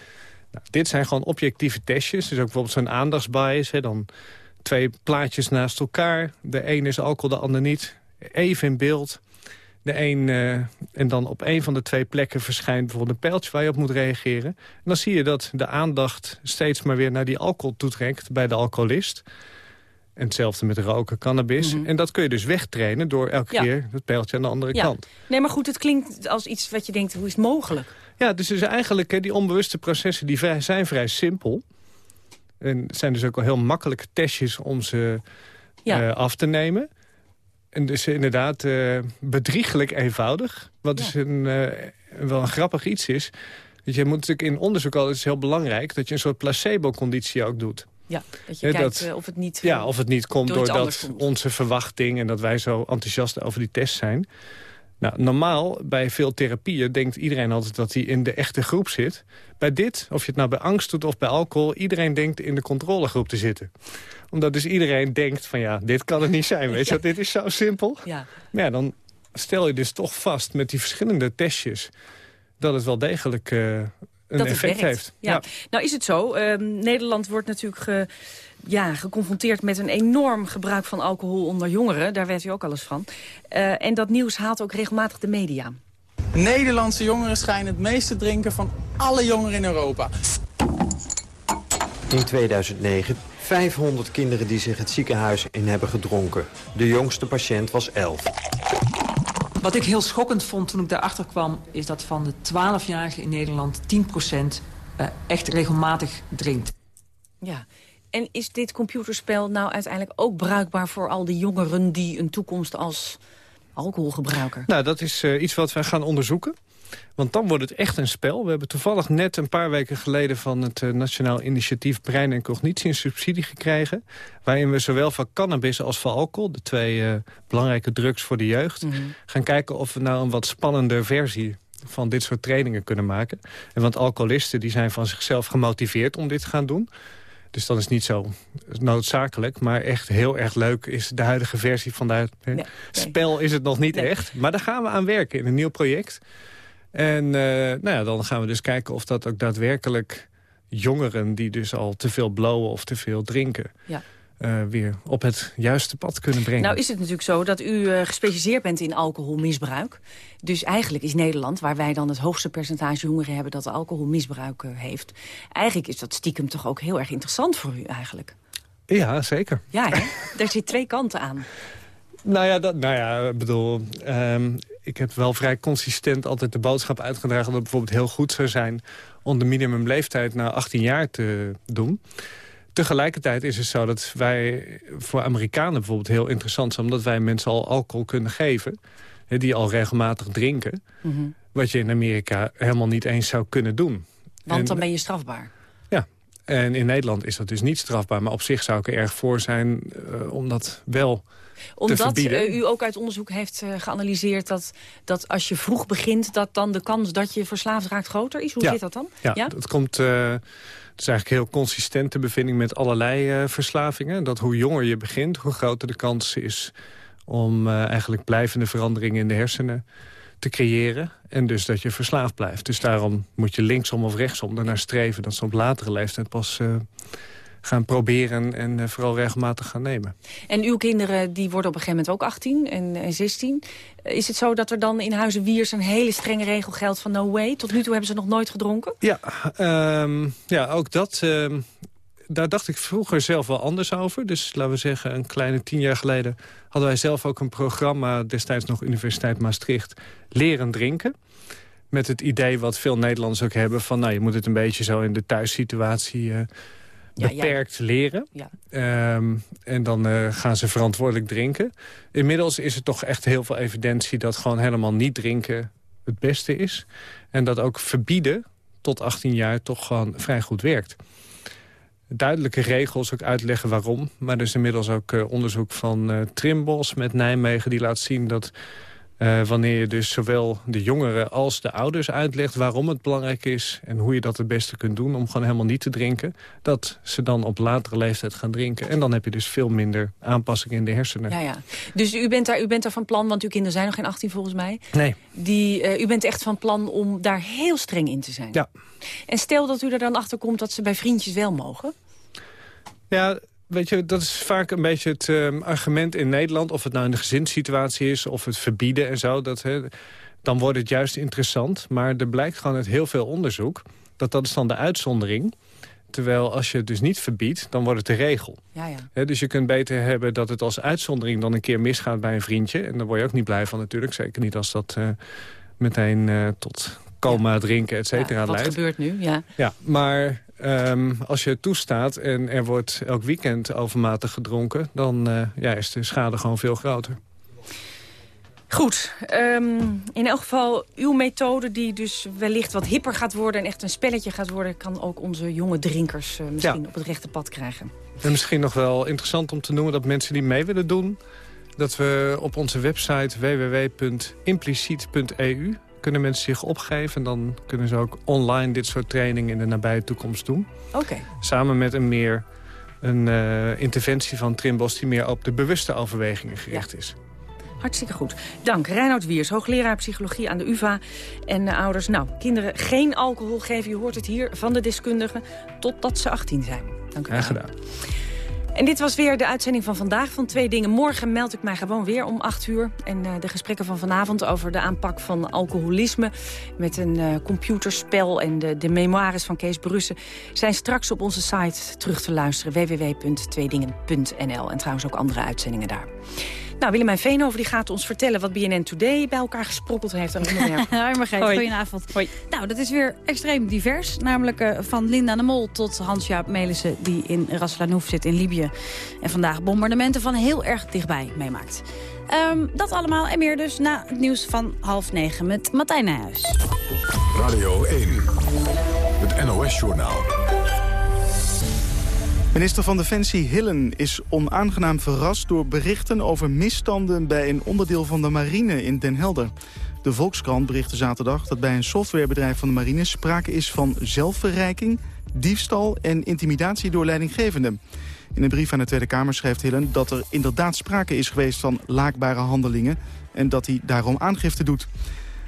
Nou, dit zijn gewoon objectieve testjes. Dus ook bijvoorbeeld zo'n aandachtsbias. Hè, dan twee plaatjes naast elkaar. De een is alcohol, de ander niet. Even in beeld. De een, eh, en dan op een van de twee plekken verschijnt bijvoorbeeld een pijltje waar je op moet reageren. En dan zie je dat de aandacht steeds maar weer naar die alcohol toetrekt bij de alcoholist. En hetzelfde met roken, cannabis. En dat kun je dus wegtrainen door elke Mhm. Ja. keer het pijltje aan de andere Ja. kant. Nee, maar goed, het klinkt als iets wat je denkt, hoe is het mogelijk? Ja, dus, dus eigenlijk hè, die onbewuste processen die vrij- zijn vrij simpel. En het zijn dus ook wel heel makkelijke testjes om ze Ja. eh, af te nemen. En dus inderdaad eh, bedriegelijk eenvoudig. Wat dus een, eh, wel een grappig iets is. Dat je moet natuurlijk in onderzoek altijd is heel belangrijk... dat je een soort placebo-conditie ook doet. Ja, dat je kijkt dat- eh, of het niet... Ja, of het niet komt doordat onze verwachting... en dat wij zo enthousiast over die test zijn... Nou, normaal bij veel therapieën denkt iedereen altijd dat hij in de echte groep zit. Bij dit, of je het nou bij angst doet of bij alcohol... iedereen denkt in de controlegroep te zitten. Omdat dus iedereen denkt van ja, dit kan het niet zijn. Weet je, *laughs* dit is zo simpel. Ja. Maar ja, dan stel je dus toch vast met die verschillende testjes... dat het wel degelijk uh, een dat effect heeft. Ja. Nou is het zo, uh, Nederland wordt natuurlijk... Ge ja, geconfronteerd met een enorm gebruik van alcohol onder jongeren. Daar weet u ook alles van. Uh, en dat nieuws haalt ook regelmatig de media. Nederlandse jongeren schijnen het meest te drinken van alle jongeren in Europa. In 2009 500 kinderen die zich het ziekenhuis in hebben gedronken. De jongste patiënt was 11. Wat ik heel schokkend vond toen ik daarachter kwam... is dat van de 12-jarigen in Nederland 10% uh, echt regelmatig drinkt. Ja, en is dit computerspel nou uiteindelijk ook bruikbaar voor al die jongeren... die een toekomst als alcoholgebruiker? Nou, dat is uh, iets wat wij gaan onderzoeken. Want dan wordt het echt een spel. We hebben toevallig net een paar weken geleden... van het uh, Nationaal Initiatief Brein en Cognitie een subsidie gekregen... waarin we zowel van cannabis als van alcohol... de twee uh, belangrijke drugs voor de jeugd... Mm -hmm. gaan kijken of we nou een wat spannender versie van dit soort trainingen kunnen maken. En want alcoholisten die zijn van zichzelf gemotiveerd om dit te gaan doen... Dus dat is niet zo noodzakelijk. Maar echt heel erg leuk is de huidige versie van nee, nee. spel is het nog niet nee. echt. Maar daar gaan we aan werken in een nieuw project. En uh, nou ja, dan gaan we dus kijken of dat ook daadwerkelijk jongeren... die dus al te veel blowen of te veel drinken... Ja. Uh, weer op het juiste pad kunnen brengen. Nou is het natuurlijk zo dat u uh, gespecialiseerd bent in alcoholmisbruik. Dus eigenlijk is Nederland, waar wij dan het hoogste percentage jongeren hebben... dat alcoholmisbruik uh, heeft. Eigenlijk is dat stiekem toch ook heel erg interessant voor u eigenlijk. Ja, zeker. Ja, hè? daar zit twee kanten aan. Nou ja, dat, nou ja, ik bedoel... Um, ik heb wel vrij consistent altijd de boodschap uitgedragen... dat het bijvoorbeeld heel goed zou zijn om de minimumleeftijd naar 18 jaar te doen... Tegelijkertijd is het zo dat wij voor Amerikanen bijvoorbeeld heel interessant zijn... omdat wij mensen al alcohol kunnen geven, die al regelmatig drinken... Mm -hmm. wat je in Amerika helemaal niet eens zou kunnen doen. Want en, dan ben je strafbaar. Ja, en in Nederland is dat dus niet strafbaar. Maar op zich zou ik er erg voor zijn uh, om dat wel omdat uh, u ook uit onderzoek heeft uh, geanalyseerd dat, dat als je vroeg begint... dat dan de kans dat je verslaafd raakt groter is? Hoe zit dat dan? Ja, dat komt... Uh, het is eigenlijk heel consistente bevinding met allerlei uh, verslavingen. Dat hoe jonger je begint, hoe groter de kans is om uh, eigenlijk blijvende veranderingen in de hersenen te creëren. En dus dat je verslaafd blijft. Dus daarom moet je linksom of rechtsom ernaar streven... dat ze op latere leeftijd pas uh, gaan proberen en uh, vooral regelmatig gaan nemen. En uw kinderen die worden op een gegeven moment ook 18 en, en 16. Is het zo dat er dan in Huizen Wiers een hele strenge regel geldt van no way? Tot nu toe hebben ze nog nooit gedronken? Ja, um, ja ook dat... Um, daar dacht ik vroeger zelf wel anders over. Dus laten we zeggen, een kleine tien jaar geleden... hadden wij zelf ook een programma, destijds nog Universiteit Maastricht... Leren drinken. Met het idee wat veel Nederlanders ook hebben... van nou, je moet het een beetje zo in de thuissituatie... Uh, ja, beperkt ja. leren. Ja. Um, en dan uh, gaan ze verantwoordelijk drinken. Inmiddels is er toch echt heel veel evidentie... dat gewoon helemaal niet drinken het beste is. En dat ook verbieden tot 18 jaar toch gewoon vrij goed werkt. Duidelijke regels, ook uitleggen waarom. Maar er is inmiddels ook uh, onderzoek van uh, Trimbos met Nijmegen... die laat zien dat uh, wanneer je dus zowel de jongeren als de ouders uitlegt... waarom het belangrijk is en hoe je dat het beste kunt doen... om gewoon helemaal niet te drinken... dat ze dan op latere leeftijd gaan drinken. En dan heb je dus veel minder aanpassing in de hersenen. Ja, ja. Dus u bent, daar, u bent daar van plan, want uw kinderen zijn nog geen 18 volgens mij. Nee. Die, uh, u bent echt van plan om daar heel streng in te zijn. Ja. En stel dat u er dan achter komt dat ze bij vriendjes wel mogen... Ja, weet je, dat is vaak een beetje het um, argument in Nederland... of het nou in de gezinssituatie is, of het verbieden en zo. Dat, he, dan wordt het juist interessant. Maar er blijkt gewoon uit heel veel onderzoek... dat dat is dan de uitzondering. Terwijl als je het dus niet verbiedt, dan wordt het de regel. Ja, ja. He, dus je kunt beter hebben dat het als uitzondering dan een keer misgaat bij een vriendje. En daar word je ook niet blij van natuurlijk. Zeker niet als dat uh, meteen uh, tot coma, drinken, et cetera ja, wat leidt. Wat gebeurt nu, ja. Ja, maar Um, als je het toestaat en er wordt elk weekend overmatig gedronken... dan uh, ja, is de schade gewoon veel groter. Goed, um, in elk geval uw methode die dus wellicht wat hipper gaat worden... en echt een spelletje gaat worden... kan ook onze jonge drinkers uh, misschien ja. op het rechte pad krijgen. En misschien nog wel interessant om te noemen dat mensen die mee willen doen... Dat we op onze website www.impliciet.eu kunnen mensen zich opgeven. En dan kunnen ze ook online dit soort trainingen in de nabije toekomst doen. Oké. Samen met een meer een uh, interventie van Trimbos die meer op de bewuste overwegingen gericht is. Hartstikke goed. Dank. Reinoud Wiers, hoogleraar psychologie aan de UvA. En uh, ouders, nou, kinderen geen alcohol geven. Je hoort het hier van de deskundigen totdat ze 18 zijn. Dank u wel. Graag gedaan. En dit was weer de uitzending van vandaag van Twee Dingen. Morgen meld ik mij gewoon weer om 8 uur. En uh, de gesprekken van vanavond over de aanpak van alcoholisme... met een uh, computerspel en de, de memoires van Kees Brussen... zijn straks op onze site terug te luisteren. www.tweedingen.nl En trouwens ook andere uitzendingen daar. Nou, Willemijn Veenhoven die gaat ons vertellen wat BNN Today bij elkaar gesprokkeld heeft aan onderwerp. *laughs* Hoi Margreet, goedenavond. Hoi. Nou, dat is weer extreem divers. Namelijk uh, van Linda de Mol tot Hans-Jaap Melissen die in Ras Lanouf zit in Libië. En vandaag bombardementen van heel erg dichtbij meemaakt. Um, dat allemaal en meer dus na het nieuws van half negen met Martijn Nijhuis. Radio 1, het NOS-journaal. Minister van Defensie Hillen is onaangenaam verrast door berichten over misstanden bij een onderdeel van de marine in Den Helder. De Volkskrant berichtte zaterdag dat bij een softwarebedrijf van de marine sprake is van zelfverrijking, diefstal en intimidatie door leidinggevenden. In een brief aan de Tweede Kamer schrijft Hillen dat er inderdaad sprake is geweest van laakbare handelingen en dat hij daarom aangifte doet.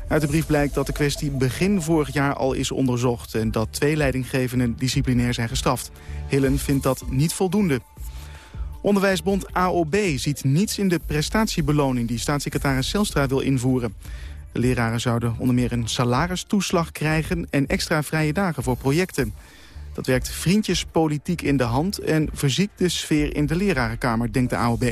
Uit de brief blijkt dat de kwestie begin vorig jaar al is onderzocht... en dat twee leidinggevenden disciplinair zijn gestraft. Hillen vindt dat niet voldoende. Onderwijsbond AOB ziet niets in de prestatiebeloning... die staatssecretaris Zelstra wil invoeren. De leraren zouden onder meer een salaristoeslag krijgen... en extra vrije dagen voor projecten. Dat werkt vriendjespolitiek in de hand... en verziekt de sfeer in de lerarenkamer, denkt de AOB.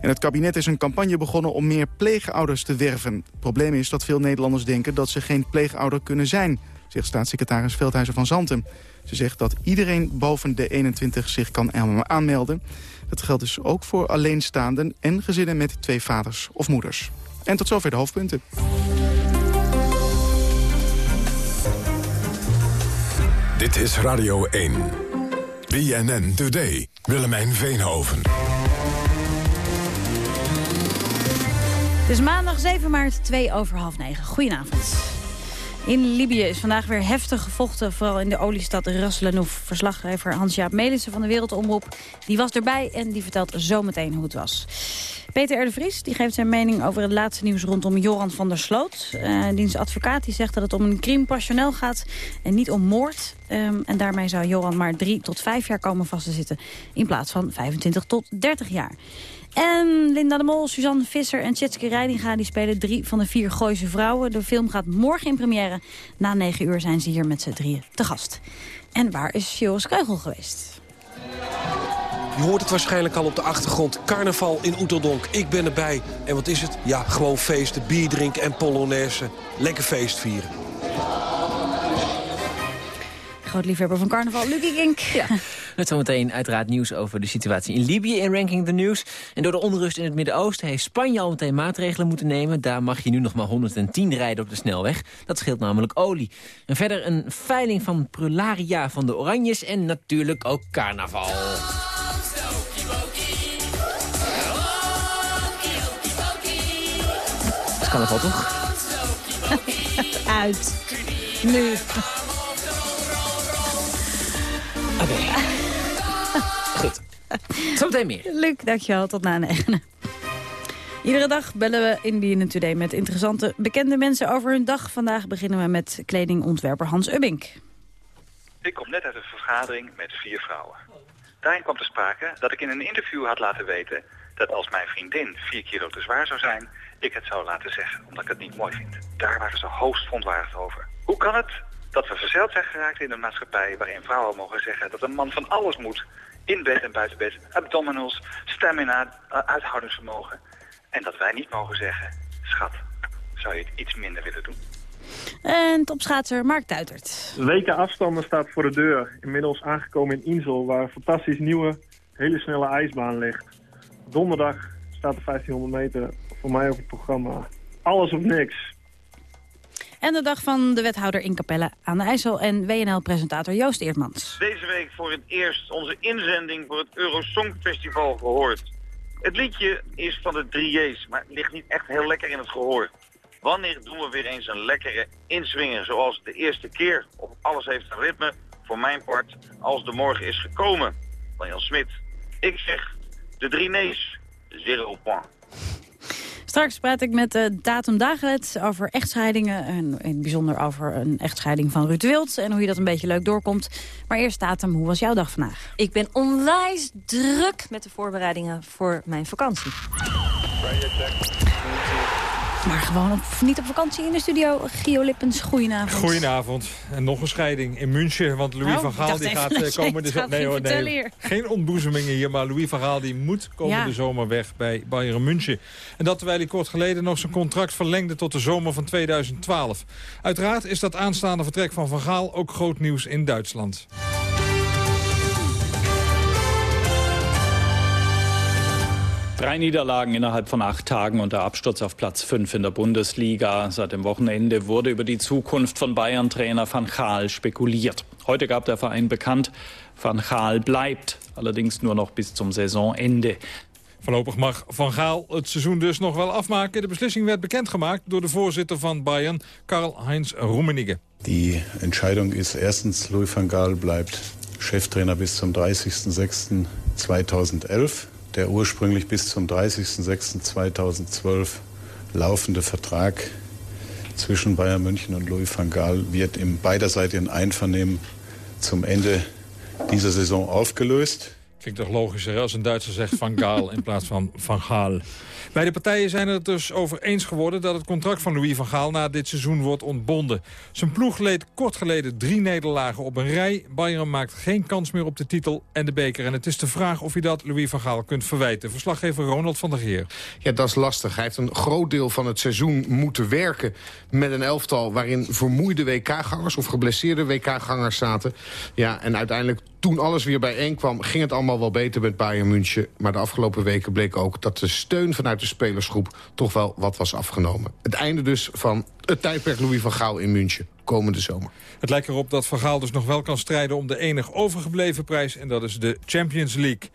En het kabinet is een campagne begonnen om meer pleegouders te werven. Het probleem is dat veel Nederlanders denken dat ze geen pleegouder kunnen zijn, zegt staatssecretaris Veldhuizen van Zanten. Ze zegt dat iedereen boven de 21 zich kan aanmelden. Dat geldt dus ook voor alleenstaanden en gezinnen met twee vaders of moeders. En tot zover de hoofdpunten. Dit is Radio 1. BNN Today. Willemijn Veenhoven. Het is maandag 7 maart, 2 over half 9. Goedenavond. In Libië is vandaag weer heftig gevochten, vooral in de oliestad Ras Lanouf. Verslaggever Hans-Jaap Melissen van de Wereldomroep, die was erbij en die vertelt zometeen hoe het was. Peter R. Vries die geeft zijn mening over het laatste nieuws rondom Joran van der Sloot. Uh, diens advocaat die zegt dat het om een crime passioneel gaat en niet om moord. Um, en daarmee zou Joran maar drie tot vijf jaar komen vast te zitten in plaats van 25 tot 30 jaar. En Linda de Mol, Suzanne Visser en Tjitske Reidinga... die spelen drie van de vier Gooise vrouwen. De film gaat morgen in première. Na negen uur zijn ze hier met z'n drieën te gast. En waar is Joris Keugel geweest? Je hoort het waarschijnlijk al op de achtergrond. Carnaval in Oeteldonk. Ik ben erbij. En wat is het? Ja, gewoon feesten, bier drinken en polonaise. Lekker feest vieren. Groot liefhebber van carnaval, Lucky Gink. Ja. Met zometeen uiteraard nieuws over de situatie in Libië in Ranking the News. En door de onrust in het Midden-Oosten heeft Spanje al meteen maatregelen moeten nemen. Daar mag je nu nog maar 110 rijden op de snelweg. Dat scheelt namelijk olie. En verder een veiling van Prularia van de Oranjes en natuurlijk ook carnaval. Dat kan wel toch? Uit. Nu. Oké. Goed. Zometeen meer. Luc, dankjewel. Tot na negen. Iedere dag bellen we in BNN Today met interessante bekende mensen over hun dag. Vandaag beginnen we met kledingontwerper Hans Ubbink. Ik kom net uit een vergadering met vier vrouwen. Daarin kwam te sprake dat ik in een interview had laten weten... dat als mijn vriendin vier kilo te zwaar zou zijn... ik het zou laten zeggen, omdat ik het niet mooi vind. Daar waren ze hoogst verontwaardigd over. Hoe kan het dat we verzeild zijn geraakt in een maatschappij... waarin vrouwen mogen zeggen dat een man van alles moet... in bed en buiten bed, abdominals, stamina, uithoudingsvermogen... en dat wij niet mogen zeggen, schat, zou je het iets minder willen doen? En topschaatser Mark Tuitert. Weken afstanden staat voor de deur. Inmiddels aangekomen in Insel, waar een fantastisch nieuwe, hele snelle ijsbaan ligt. Donderdag staat de 1500 meter voor mij op het programma. Alles of niks. En de dag van de wethouder in Capelle aan de IJssel en WNL-presentator Joost Eertmans. Deze week voor het eerst onze inzending voor het Eurosong Festival gehoord. Het liedje is van de 3J's, maar het ligt niet echt heel lekker in het gehoor. Wanneer doen we weer eens een lekkere inswinger zoals de eerste keer? Of alles heeft een ritme, voor mijn part, als de morgen is gekomen. Van Jan Smit. Ik zeg de drie nees, zero point. Straks praat ik met uh, Datum Dagelet over echtscheidingen. En in het bijzonder over een echtscheiding van Ruud Wild. En hoe je dat een beetje leuk doorkomt. Maar eerst Datum, hoe was jouw dag vandaag? Ik ben onwijs druk met de voorbereidingen voor mijn vakantie. Maar gewoon op, niet op vakantie in de studio. Gio Lippens, goedenavond. Goedenavond. En nog een scheiding in München. Want Louis Oh, van Gaal die gaat eh, komende zomer... Nee hoor, nee. Geen ontboezemingen hier. Maar Louis van Gaal die moet komende Ja. zomer weg bij Bayern München. En dat terwijl hij kort geleden nog zijn contract verlengde tot de zomer van 2012. Uiteraard is dat aanstaande vertrek van Van Gaal ook groot nieuws in Duitsland. Drei Niederlagen innerhalb von acht Tagen und der Absturz auf Platz 5 in der Bundesliga. Seit dem Wochenende wurde über die Zukunft von Bayern-Trainer Van Gaal spekuliert. Heute gab der Verein bekannt, Van Gaal bleibt, allerdings nur noch bis zum Saisonende. Voorlopig mag Van Gaal het seizoen dus nog wel afmaken. De beslissing werd bekendgemaakt door de voorzitter van Bayern, Karl-Heinz Rummenigge. Die Entscheidung ist erstens, Louis van Gaal bleibt Cheftrainer bis zum 30.06.2011. Der ursprünglich bis zum 30.06.2012 laufende Vertrag zwischen Bayern München und Louis van Gaal wird im beiderseitigen Einvernehmen zum Ende dieser Saison aufgelöst. Klinkt toch logischer als een Duitser zegt Van Gaal in plaats van Van Gaal. Beide partijen zijn het dus over eens geworden dat het contract van Louis van Gaal na dit seizoen wordt ontbonden. Zijn ploeg leed kort geleden drie nederlagen op een rij. Bayern maakt geen kans meer op de titel en de beker. En het is de vraag of je dat Louis van Gaal kunt verwijten. Verslaggever Ronald van der Geer. Ja, dat is lastig. Hij heeft een groot deel van het seizoen moeten werken met een elftal... waarin vermoeide WK-gangers of geblesseerde WK-gangers zaten. Ja, en uiteindelijk toen alles weer bijeen kwam... ging het allemaal wel beter met Bayern München. Maar de afgelopen weken bleek ook dat de steun vanuit de spelersgroep... toch wel wat was afgenomen. Het einde dus van het tijdperk Louis van Gaal in München komende zomer. Het lijkt erop dat Van Gaal dus nog wel kan strijden om de enig overgebleven prijs. En dat is de Champions League.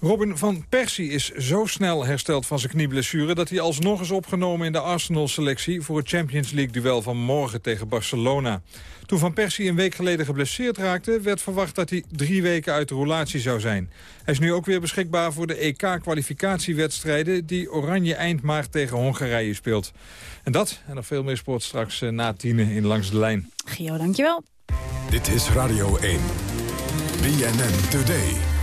Robin van Persie is zo snel hersteld van zijn knieblessure... dat hij alsnog is opgenomen in de Arsenal-selectie... voor het Champions League-duel van morgen tegen Barcelona. Toen Van Persie een week geleden geblesseerd raakte... werd verwacht dat hij drie weken uit de roulatie zou zijn. Hij is nu ook weer beschikbaar voor de EK-kwalificatiewedstrijden... die Oranje eind maart tegen Hongarije speelt. En dat en nog veel meer sport straks eh, na tienen in Langs de Lijn. Gio, dankjewel. Dit is Radio 1. BNN Today.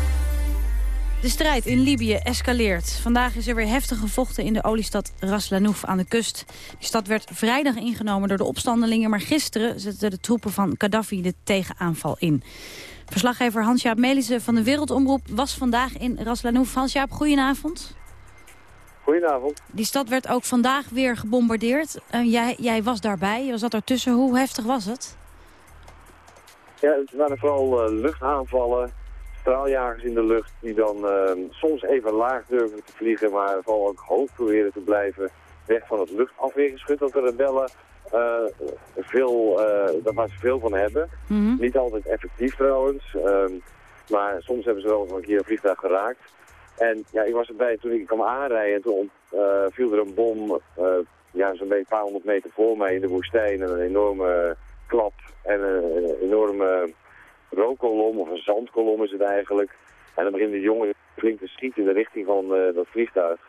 De strijd in Libië escaleert. Vandaag is er weer heftig gevochten in de oliestad Ras Lanouf aan de kust. Die stad werd vrijdag ingenomen door de opstandelingen... maar gisteren zetten de troepen van Gaddafi de tegenaanval in. Verslaggever Hans-Jaap Melissen van de Wereldomroep was vandaag in Ras Lanouf. Hans-Jaap, goedenavond. Goedenavond. Die stad werd ook vandaag weer gebombardeerd. Uh, jij, jij was daarbij, je zat ertussen. Hoe heftig was het? Ja, het waren vooral uh, luchtaanvallen, straaljagers in de lucht... die dan uh, soms even laag durven te vliegen... maar vooral ook hoog proberen te blijven weg van het luchtafweergeschut... dat de rebellen uh, veel, daar waar ze veel van hebben. Mhm. Mm -hmm. Niet altijd effectief trouwens, maar soms hebben ze wel eens een keer een vliegtuig geraakt... En ja, ik was erbij toen ik kwam aanrijden en toen uh, viel er een bom uh, ja, zo'n beetje een paar honderd meter voor mij in de woestijn. En een enorme klap en een enorme rookkolom of een zandkolom is het eigenlijk. En dan beginnen de jongen flink te schieten in de richting van uh, dat vliegtuig.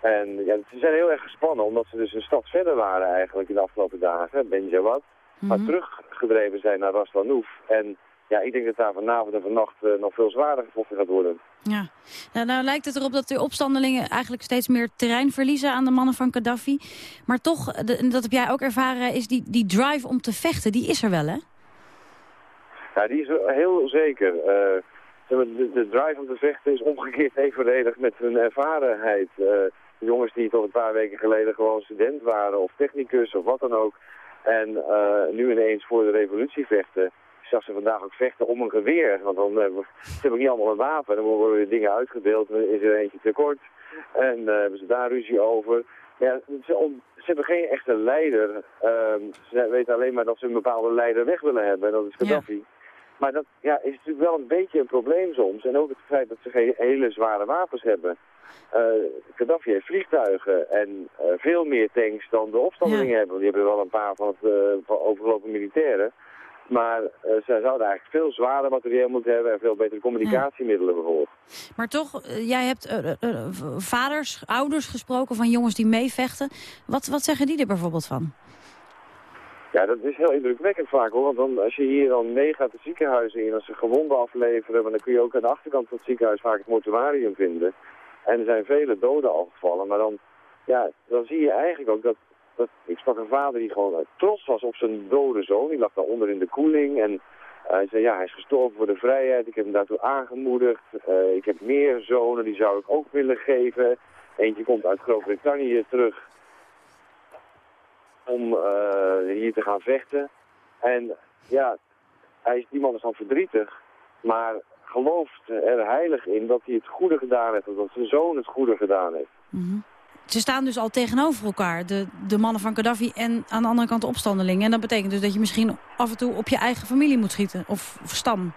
En ja, ze zijn heel erg gespannen omdat ze dus een stad verder waren eigenlijk in de afgelopen dagen, Benjawad. Mm -hmm. Maar teruggedreven zijn naar Ras Lanouf. En ja, ik denk dat daar vanavond en vannacht uh, nog veel zwaarder gevochten gaat worden. Ja, nou, nou lijkt het erop dat de opstandelingen eigenlijk steeds meer terrein verliezen aan de mannen van Gaddafi. Maar toch, de, dat heb jij ook ervaren, is die, die drive om te vechten, die is er wel hè? Ja, die is heel zeker. Uh, de, de, drive om te vechten is omgekeerd *laughs* evenredig met hun ervarenheid. Uh, de jongens die tot een paar weken geleden gewoon student waren of technicus of wat dan ook. En uh, nu ineens voor de revolutie vechten. Ik zag ze vandaag ook vechten om een geweer. Want dan ze hebben niet allemaal een wapen. Dan worden er dingen uitgedeeld. Dan is er eentje tekort. En hebben ze daar ruzie over. Ja, ze, hebben geen echte leider. Uh, ze weten alleen maar dat ze een bepaalde leider weg willen hebben. En dat is Gaddafi. Ja. Maar dat ja, is natuurlijk wel een beetje een probleem soms. En ook het feit dat ze geen hele zware wapens hebben. Uh, Gaddafi heeft vliegtuigen en uh, veel meer tanks dan de opstandelingen hebben. Die hebben wel een paar van het uh, overgelopen militairen. Maar zij zouden eigenlijk veel zwaarder materieel moeten hebben en veel betere communicatiemiddelen bijvoorbeeld. Maar toch, jij hebt vaders, ouders gesproken van jongens die meevechten. Wat, wat zeggen die er bijvoorbeeld van? Ja, dat is heel indrukwekkend vaak hoor. Want dan, als je hier dan meegaat de ziekenhuizen in, als ze gewonden afleveren, dan kun je ook aan de achterkant van het ziekenhuis vaak het mortuarium vinden. En er zijn vele doden afgevallen. Maar dan, ja, dan zie je eigenlijk ook dat, dat... Ik sprak een vader die gewoon trots was op zijn dode zoon. Die lag daaronder in de koeling. En hij zei, ja, hij is gestorven voor de vrijheid. Ik heb hem daartoe aangemoedigd. Uh, ik heb meer zonen, die zou ik ook willen geven. Eentje komt uit Groot-Brittannië terug om uh, hier te gaan vechten. En ja, hij is, die man is dan verdrietig. Maar gelooft er heilig in dat hij het goede gedaan heeft. Dat zijn zoon het goede gedaan heeft. Mm Ze staan dus al tegenover elkaar, de, de mannen van Gaddafi en aan de andere kant de opstandelingen. En dat betekent dus dat je misschien af en toe op je eigen familie moet schieten, of, of stam.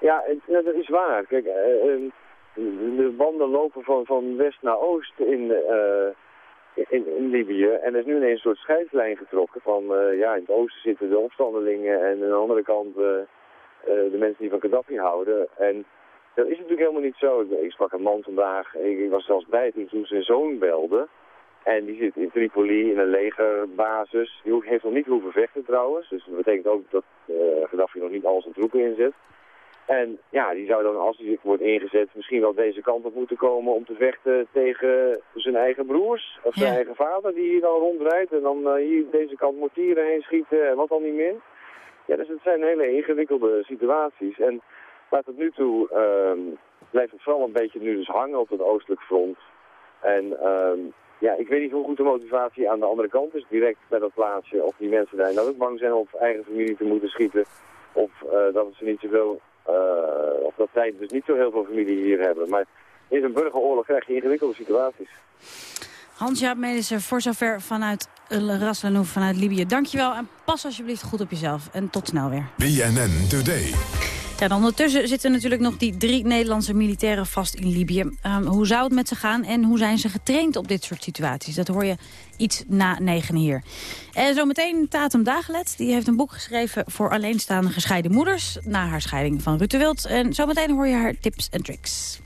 Ja, dat is waar. Kijk, uh, de banden lopen van, van west naar oost in, uh, in, in, Libië. En er is nu ineens een soort scheidslijn getrokken van, ja, in het oosten zitten de opstandelingen en aan de andere kant eh, de mensen die van Gaddafi houden. En dat is natuurlijk helemaal niet zo. Ik, sprak een man vandaag, ik, was zelfs bij toen zijn zoon belde. En die zit in Tripoli in een legerbasis. Die heeft nog niet hoeven vechten trouwens. Dus dat betekent ook dat uh, Gaddafi nog niet al zijn troepen inzet. En ja, die zou dan als hij wordt ingezet misschien wel deze kant op moeten komen om te vechten tegen zijn eigen broers. Of zijn eigen vader die hier dan rondrijdt en dan uh, hier deze kant mortieren heen schieten en wat dan niet meer. Ja, dus het zijn hele ingewikkelde situaties. En maar tot nu toe um, blijft het vooral een beetje nu dus hangen op het oostelijk front. En um, ja, ik weet niet hoe goed de motivatie aan de andere kant is, direct bij dat plaatsje. Of die mensen daar nou ook bang zijn op eigen familie te moeten schieten. Of uh, dat ze niet zoveel, of dat zij dus niet zo heel veel familie hier hebben. Maar in een burgeroorlog krijg je ingewikkelde situaties. Hans-Jaap Melissen, voor zover vanuit Ras vanuit Libië. Dankjewel en pas alsjeblieft goed op jezelf. En tot snel weer. BNN Today. Dan ondertussen zitten natuurlijk nog die drie Nederlandse militairen vast in Libië. Um, hoe zou het met ze gaan en hoe zijn ze getraind op dit soort situaties? Dat hoor je iets na negen hier. En zometeen Tatum Dagelet. Die heeft een boek geschreven voor alleenstaande gescheiden moeders... na haar scheiding van Rutte Wild. En zometeen hoor je haar tips en tricks.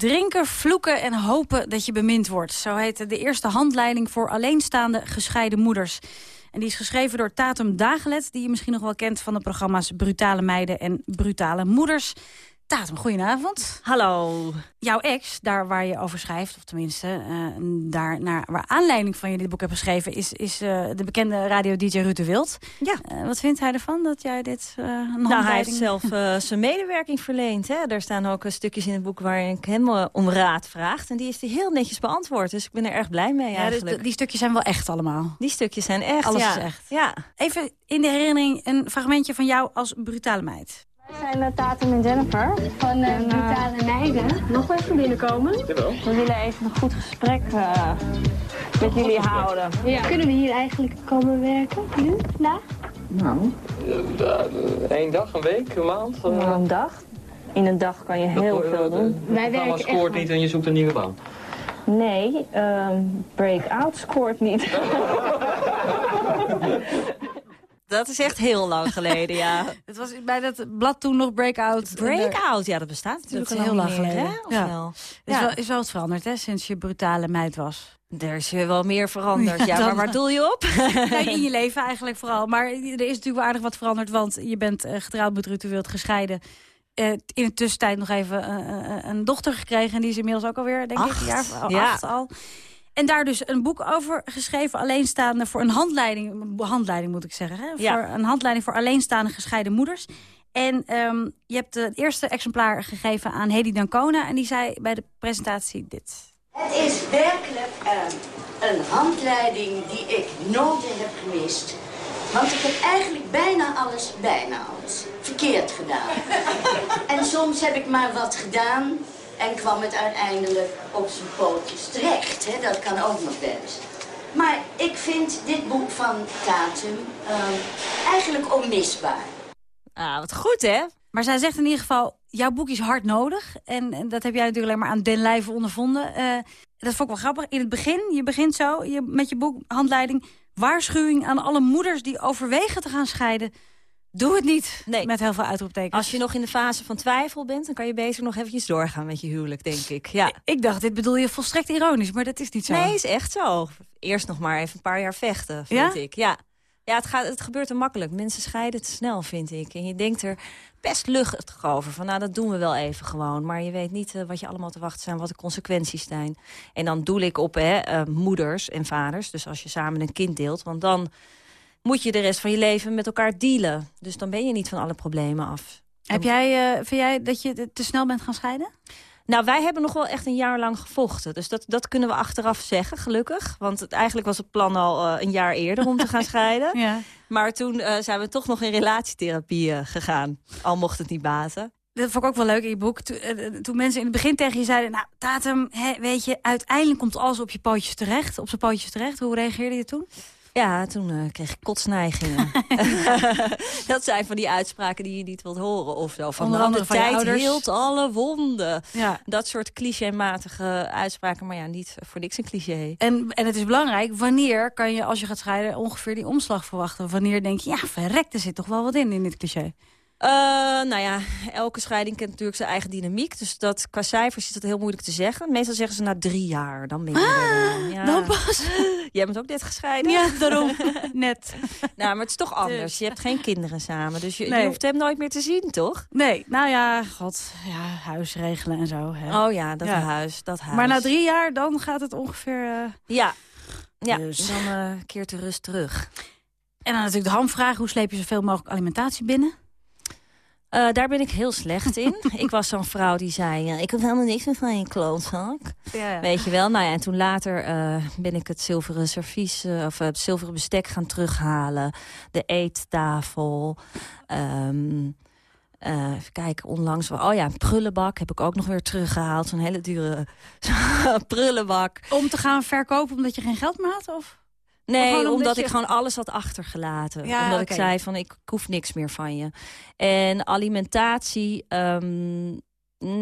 Drinken, vloeken en hopen dat je bemind wordt. Zo heette de eerste handleiding voor alleenstaande gescheiden moeders. En die is geschreven door Tatum Dagelet... die je misschien nog wel kent van de programma's Brutale Meiden en Brutale Moeders. Tatum, goedenavond. Hallo. Jouw ex, daar waar je over schrijft, of tenminste... eh, daar naar, waar aanleiding van je dit boek hebt geschreven... is, is eh, de bekende radio-dj Ruud de Wild. Ja. Eh, wat vindt hij ervan dat jij dit een Nou, hij heeft zelf *laughs* zijn medewerking verleend. Hè. Er staan ook stukjes in het boek waarin ik hem om raad vraagt. En die is hij heel netjes beantwoord. Dus ik ben er erg blij mee Ja, dus eigenlijk. die stukjes zijn wel echt allemaal. Die stukjes zijn echt, Alles ja. is echt. Ja. Even in de herinnering een fragmentje van jou als brutale meid. Wij zijn Tatum en Jennifer van uh, Brutale Meiden. Nog wel even binnenkomen? Jawel. We willen even een goed gesprek eh, met jullie houden. Kunnen we hier eigenlijk komen werken nu, vandaag? Nou, één dag, een week, een maand. eh, Nou, een dag. In een dag kan je heel veel doen. Wij werken scoort niet en je zoekt een nieuwe baan. Nee, ehm break-out scoort niet. *laughs* Dat is echt heel lang *laughs* geleden, ja. Het was bij dat blad toen nog Breakout. Breakout, ja, dat bestaat natuurlijk Dat is heel lang meer, geleden. hè? Ja. wel? Is, wel, is wel wat veranderd, hè, sinds je brutale meid was. Er is wel meer veranderd. *laughs* Ja, maar waar doel je op? *laughs* Nee, in je leven eigenlijk vooral. Maar er is natuurlijk wel aardig wat veranderd, want je bent eh, getrouwd met Ruud de Wild, gescheiden. Eh, in de tussentijd nog even eh, eh, een dochter gekregen. En die is inmiddels ook alweer, denk ik, een jaar of Ja. acht al. En daar dus een boek over geschreven, alleenstaande voor een handleiding, handleiding moet ik zeggen, hè? Ja. voor een handleiding voor alleenstaande gescheiden moeders. En ehm, je hebt het eerste exemplaar gegeven aan Hedy Dancona en die zei bij de presentatie dit. Het is werkelijk eh, een handleiding die ik nooit heb gemist. Want ik heb eigenlijk bijna alles, bijna alles, verkeerd gedaan. *laughs* en soms heb ik maar wat gedaan en kwam het uiteindelijk op zijn pootjes terecht. Hè? Dat kan ook nog eens. Maar ik vind dit boek van Tatum eh, eigenlijk onmisbaar. Ah, wat goed, hè? Maar zij zegt in ieder geval, jouw boek is hard nodig. En, en dat heb jij natuurlijk alleen maar aan den lijve ondervonden. Eh, dat vond ik wel grappig. In het begin, je begint zo je, met je boek, handleiding... waarschuwing aan alle moeders die overwegen te gaan scheiden. Doe het niet, Nee. met heel veel uitroeptekens. Als je nog in de fase van twijfel bent... dan kan je beter nog eventjes doorgaan met je huwelijk, denk ik. Ja. Ik dacht, dit bedoel je volstrekt ironisch, maar dat is niet zo. Nee, is echt zo. Eerst nog maar even een paar jaar vechten, vind Ja? ik. Ja, ja het, gaat, het gebeurt te makkelijk. Mensen scheiden te snel, vind ik. En je denkt er best luchtig over. Van, nou, dat doen we wel even gewoon. Maar je weet niet eh, wat je allemaal te wachten zijn, wat de consequenties zijn. En dan doel ik op hè, eh, moeders en vaders. Dus als je samen een kind deelt. Want dan moet je de rest van je leven met elkaar dealen. Dus dan ben je niet van alle problemen af. Heb jij, eh, vind jij dat je te snel bent gaan scheiden? Nou, wij hebben nog wel echt een jaar lang gevochten. Dus dat, dat kunnen we achteraf zeggen, gelukkig. Want het, eigenlijk was het plan al eh, een jaar eerder om te gaan *laughs* scheiden. Ja. Maar toen eh, zijn we toch nog in relatietherapie gegaan. Al mocht het niet baten. Dat vond ik ook wel leuk in je boek. Toen, toen mensen in het begin tegen je zeiden... nou, Tatum, hè, weet je, uiteindelijk komt alles op je pootjes terecht. Op zijn pootjes terecht. Hoe reageerde je toen? Ja, toen eh, kreeg ik kotsneigingen. *laughs* *laughs* dat zijn van die uitspraken die je niet wilt horen of zo. Van Onder andere de tijd hield alle wonden. Ja. Dat soort clichématige uitspraken. Maar ja, niet voor niks een cliché. En, en het is belangrijk, wanneer kan je, als je gaat scheiden... ongeveer die omslag verwachten? Wanneer denk je, ja, verrek, er zit toch wel wat in, in dit cliché? Eh, nou ja, elke scheiding kent natuurlijk zijn eigen dynamiek. Dus dat, qua cijfers is dat heel moeilijk te zeggen. Meestal zeggen ze na drie jaar, dan ben je wel. Ja. Dan pas? *laughs* Jij bent ook net gescheiden? Ja, daarom. *laughs* Net. Nou, maar het is toch anders. Dus. Je hebt geen kinderen samen. Dus je, je hoeft hem nooit meer te zien, toch? Nee, nou ja, god, ja, huisregelen en zo. Hè. Oh ja, dat huis, dat huis. Maar na drie jaar, dan gaat het ongeveer... eh, Ja, ja Dus. dan eh, keert de rust terug. En dan natuurlijk de hamvraag, hoe sleep je zoveel mogelijk alimentatie binnen? Eh, daar ben ik heel slecht in. *laughs* ik was zo'n vrouw die zei, eh, ik heb helemaal niks meer van je klootzak. Ja. Weet je wel? Nou ja, en toen later eh, ben ik het zilveren servies, of het zilveren bestek gaan terughalen. De eettafel. Ehm, eh, even kijken, onlangs. Oh ja, een prullenbak heb ik ook nog weer teruggehaald. Zo'n hele dure *laughs* prullenbak. Om te gaan verkopen omdat je geen geld meer had? Of? Nee, omdat, je- ik gewoon alles had achtergelaten. Ja, omdat ik zei van ik, ik hoef niks meer van je. En alimentatie, ehm,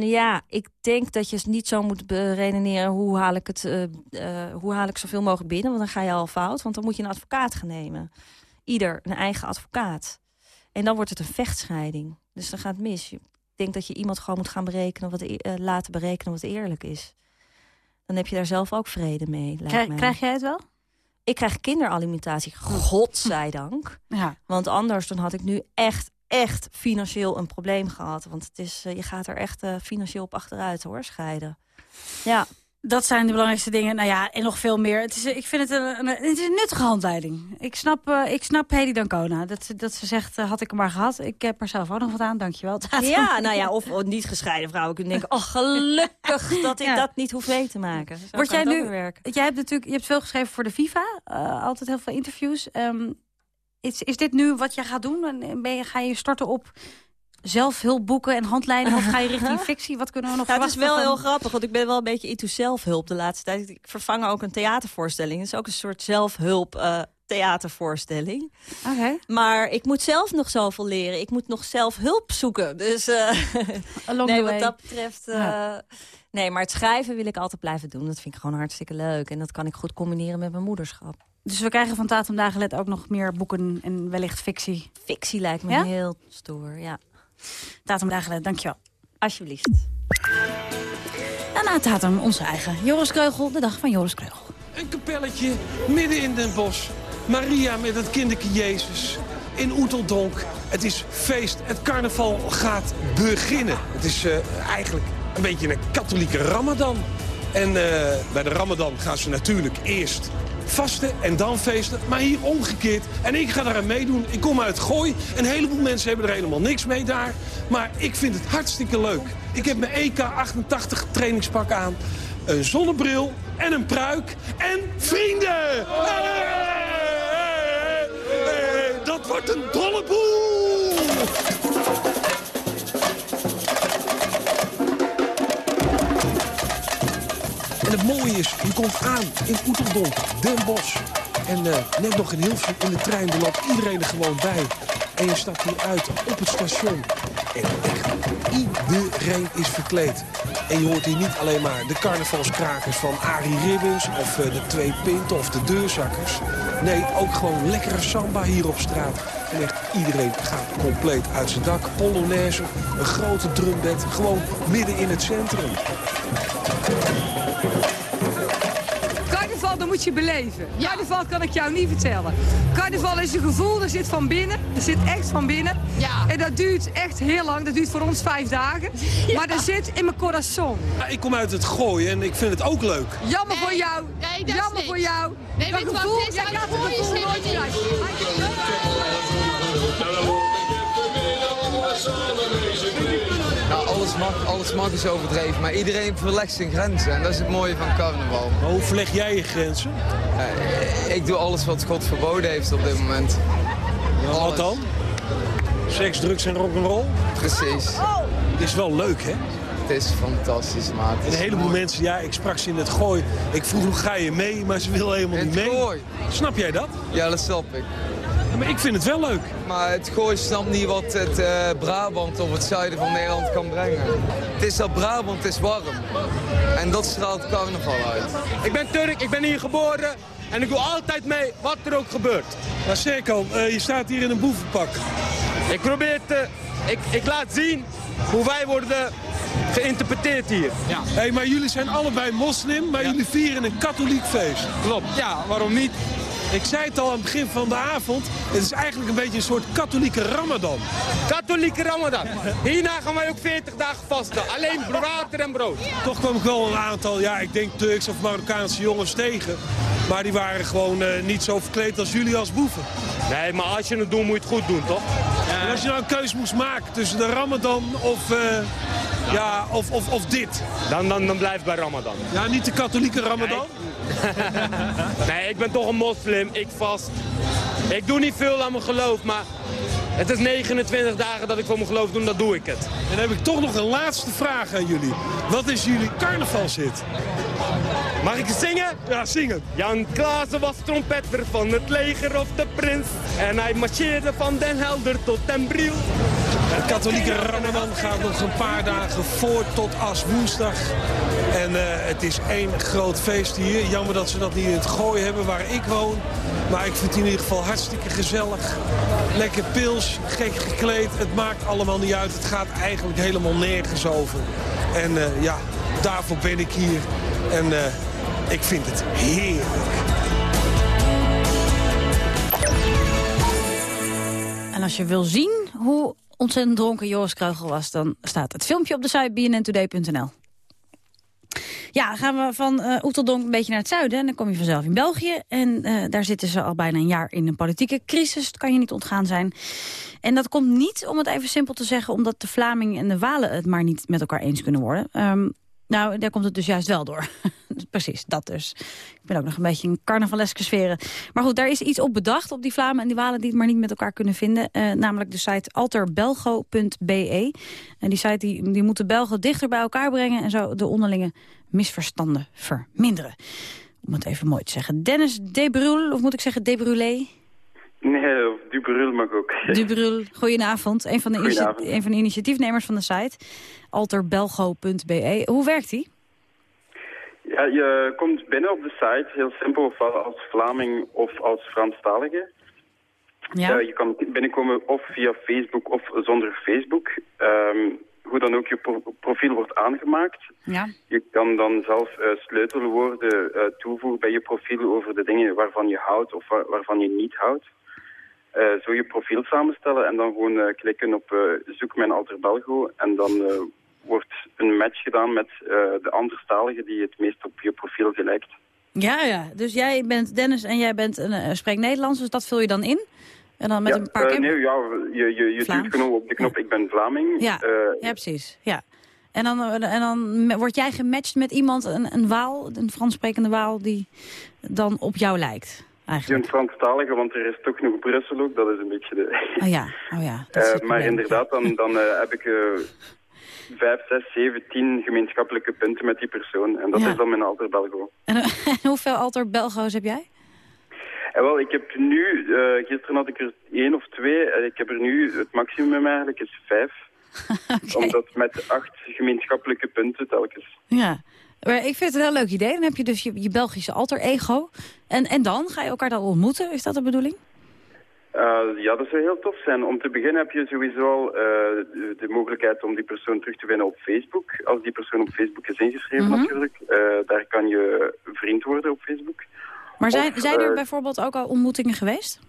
ja, ik denk dat je niet zo moet beredeneren hoe haal ik het, eh, eh, hoe haal ik zoveel mogelijk binnen, want dan ga je al fout, want dan moet je een advocaat gaan nemen. Ieder een eigen advocaat. En dan wordt het een vechtscheiding. Dus dan gaat het mis. Ik denk dat je iemand gewoon moet gaan berekenen wat, e- eh, laten berekenen wat eerlijk is. Dan heb je daar zelf ook vrede mee. lijkt Krijg, krijg jij het wel? Ik krijg kinderalimentatie, godzijdank. *laughs* Ja. Want anders dan had ik nu echt, echt financieel een probleem gehad. Want het is, eh, je gaat er echt eh, financieel op achteruit hoor, scheiden. Ja. Dat zijn de belangrijkste dingen. Nou ja, en nog veel meer. Het is, ik vind het een, een, het is een nuttige handleiding. Ik snap, eh ik snap Hedy Dancona. Dat, ze- dat ze zegt, eh, had ik hem maar gehad. Ik heb er zelf ook nog wat aan, dankjewel. Ja, *laughs* nou ja, of, of niet gescheiden vrouwen kunnen denken... oh, gelukkig *laughs* dat ik Ja. dat niet hoef mee te maken. Zo Word jij nu, werken. jij hebt natuurlijk je hebt veel geschreven voor de FIFA. eh, altijd heel veel interviews. Ehm, is, is dit nu wat jij gaat doen? En Ben je, ga je storten op zelfhulpboeken en handleidingen? Of ga je richting *laughs* fictie? Wat kunnen we nog Ja, het is wel van- heel grappig, want ik ben wel een beetje into zelfhulp de laatste tijd. Ik vervang ook een theatervoorstelling. Het is ook een soort zelfhulp eh, theatervoorstelling. Maar ik moet zelf nog zoveel leren. Ik moet nog zelf hulp zoeken. Dus *laughs* Along *laughs* nee, wat dat betreft... eh, Ja. Nee, maar het schrijven wil ik altijd blijven doen. Dat vind ik gewoon hartstikke leuk. En dat kan ik goed combineren met mijn moederschap. Dus we krijgen van Tatum Dagelet ook nog meer boeken en wellicht fictie. Fictie lijkt me Ja? heel stoer, ja. Tatum Dagelet, dankjewel. Alsjeblieft. Daarna Tatum, onze eigen Joris Kreugel, de dag van Joris Kreugel. Een kapelletje midden in Den Bosch. Maria met het kinderke Jezus. In Oeteldonk. Het is feest. Het carnaval gaat beginnen. Het is eh, eigenlijk een beetje een katholieke ramadan. En eh, bij de ramadan gaan ze natuurlijk eerst vasten en dan feesten. Maar hier omgekeerd. En ik ga daaraan meedoen. Ik kom uit Gooi. Een heleboel mensen hebben er helemaal niks mee daar. Maar ik vind het hartstikke leuk. Ik heb mijn EK88 trainingspak aan. Een zonnebril en een pruik. En vrienden! Dat wordt een dolle boel! En het mooie is, je komt aan in Oeteldonk, Den Bosch. En eh, net nog in Hilversum in de trein, er loopt iedereen er gewoon bij. En je stapt hier uit op het station. En echt, iedereen is verkleed. En je hoort hier niet alleen maar de carnavalskrakers van Arie Ribbens... of eh, de Twee Pinten of de Deurzakkers. Nee, ook gewoon lekkere samba hier op straat. En echt iedereen gaat compleet uit zijn dak. Polonaise, een grote drumbed, gewoon midden in het centrum. Moet je beleven. Carnaval kan ik jou niet vertellen. Carnaval is een gevoel, dat zit van binnen. Dat zit echt van binnen. En dat duurt echt heel lang. Dat duurt voor ons vijf dagen. *laughs* Maar dat zit in mijn corazon. Ja, ik kom uit het gooien en ik vind het ook leuk. Jammer voor jou. Nee, dat is Jammer niks. voor jou. Nee, dat weet je wat gevoel, jij gaat het gevoel nooit mag, alles mag is overdreven, maar iedereen verlegt zijn grenzen. En dat is het mooie van carnaval. Maar hoe verleg jij je grenzen? ik doe alles wat God verboden heeft op dit moment. Wat dan? Seks, drugs en rock'n'roll? Precies. Het is wel leuk, hè? Het is fantastisch, maat. Is een heleboel mooi. mensen, ja, ik sprak ze in het gooi. Ik vroeg hoe ga je mee, maar ze willen helemaal niet mee. gooi? Snap jij dat? Ja, dat snap ik. Maar ik vind het wel leuk. Maar het gooi snapt niet wat het eh, Brabant of het zuiden van Nederland kan brengen. Het is dat Brabant is warm. En dat straalt carnaval uit. Ik ben Turk, ik ben hier geboren en ik doe altijd mee wat er ook gebeurt. Maar Serkan, eh, je staat hier in een boevenpak. Ik probeer te... Ik, ik laat zien hoe wij worden geïnterpreteerd hier. Ja. Hey, maar jullie zijn allebei moslim, maar jullie vieren een katholiek feest. Klopt, ja, waarom niet? Ik zei het al aan het begin van de avond. Het is eigenlijk een beetje een soort katholieke ramadan. Katholieke ramadan. Hierna gaan wij ook 40 dagen vasten. Alleen water en brood. Toch kwam ik wel een aantal, ja, ik denk Turks of Marokkaanse jongens tegen. Maar die waren gewoon eh, niet zo verkleed als jullie als boeven. Nee, maar als je het doet, moet je het goed doen, toch? En als je nou een keus moest maken tussen de Ramadan of, eh, ja, of, of, of dit? Dan, dan, dan blijf ik bij Ramadan. Ja, niet de katholieke Ramadan? Nee, *laughs* ik ben toch een moslim. Ik vast. Ik doe niet veel aan mijn geloof, maar het is 29 dagen dat ik voor mijn geloof doe, dat doe ik het. En dan heb ik toch nog een laatste vraag aan jullie. Wat is jullie carnavalshit? Mag ik zingen? Ja, zingen. Jan Klaassen was trompetter van het leger of de prins. En hij marcheerde van Den Helder tot Den Briel. Het katholieke Ramadan gaat nog een paar dagen voor tot as woensdag. En eh, het is één groot feest hier. Jammer dat ze dat niet in het gooi hebben waar ik woon. Maar ik vind het in ieder geval hartstikke gezellig. Lekker pils, gek gekleed. Het maakt allemaal niet uit. Het gaat eigenlijk helemaal nergens over. En eh, ja, daarvoor ben ik hier. En eh, ik vind het heerlijk. En als je wil zien hoe ontzettend dronken Joris Kreugel was... dan staat het filmpje op de site bnntoday.nl. Ja, gaan we van eh Oeteldonk een beetje naar het zuiden. En dan kom je vanzelf in België. En eh, daar zitten ze al bijna een jaar in een politieke crisis. Dat kan je niet ontgaan zijn. En dat komt niet, om het even simpel te zeggen... omdat de Vlamingen en de Walen het maar niet met elkaar eens kunnen worden. Ehm, nou, daar komt het dus juist wel door. *laughs* Precies, dat dus. Ik ben ook nog een beetje in carnavaleske sferen. Maar goed, daar is iets op bedacht op die Vlamen en die Walen... die het maar niet met elkaar kunnen vinden. Eh, namelijk de site alterbelgo.be. En die site die, die moet de Belgen dichter bij elkaar brengen... en zo de onderlinge misverstanden verminderen. Om het even mooi te zeggen. Dennis Debrul, of moet ik zeggen Debrulé? Nee, of Dubrul mag ook. *laughs* Dubrul, goedenavond. Een van, de Goedenavond. een van de initiatiefnemers van de site. alterbelgo.be. Hoe werkt die? Ja, je komt binnen op de site, heel simpel, ofwel als Vlaming of als Franstalige. Ja. Eh, je kan binnenkomen of via Facebook of zonder Facebook. Ehm, hoe dan ook je pro- profiel wordt aangemaakt. Ja. Je kan dan zelf eh, sleutelwoorden eh, toevoegen bij je profiel over de dingen waarvan je houdt of wa- waarvan je niet houdt. Eh, zo je profiel samenstellen en dan gewoon klikken op zoek mijn alter Belgo. En dan wordt een match gedaan met de anderstalige die het meest op je profiel gelijkt. Ja, ja. Dus jij bent Dennis en jij bent een, spreekt Nederlands, dus dat vul je dan in? En dan met ja, een paar eh, keer... nee, ja, je, je, je duwt gewoon op de knop ik ben Vlaming. Ja, Eh, ja precies. Ja. En dan, en dan word jij gematcht met iemand, een, een Waal, een Frans sprekende Waal, die dan op jou lijkt, eigenlijk. een Franstalige, want er is toch nog Brussel ook, dat is een beetje de... Oh ja, oh ja. Eh, maar inderdaad, dan, dan heb ik vijf, zes, zeven, tien gemeenschappelijke punten met die persoon. En dat Ja. is dan mijn alter Belgo. En, *laughs* hoeveel alter Belgo's heb jij? En wel, ik heb nu, eh, gisteren had ik er één of twee. en ik heb er nu, het maximum eigenlijk is vijf. *laughs* Omdat met acht gemeenschappelijke punten telkens. Ja. Maar ik vind het een heel leuk idee. Dan heb je dus je, je Belgische alter ego. En, en dan ga je elkaar dan ontmoeten, is dat de bedoeling? Eh, ja, dat zou heel tof zijn. Om te beginnen heb je sowieso al eh, de, de mogelijkheid om die persoon terug te winnen op Facebook. Als die persoon op Facebook is ingeschreven Mhm. natuurlijk. Daar kan je vriend worden op Facebook. Maar zijn, Of, zijn er bijvoorbeeld ook al ontmoetingen geweest?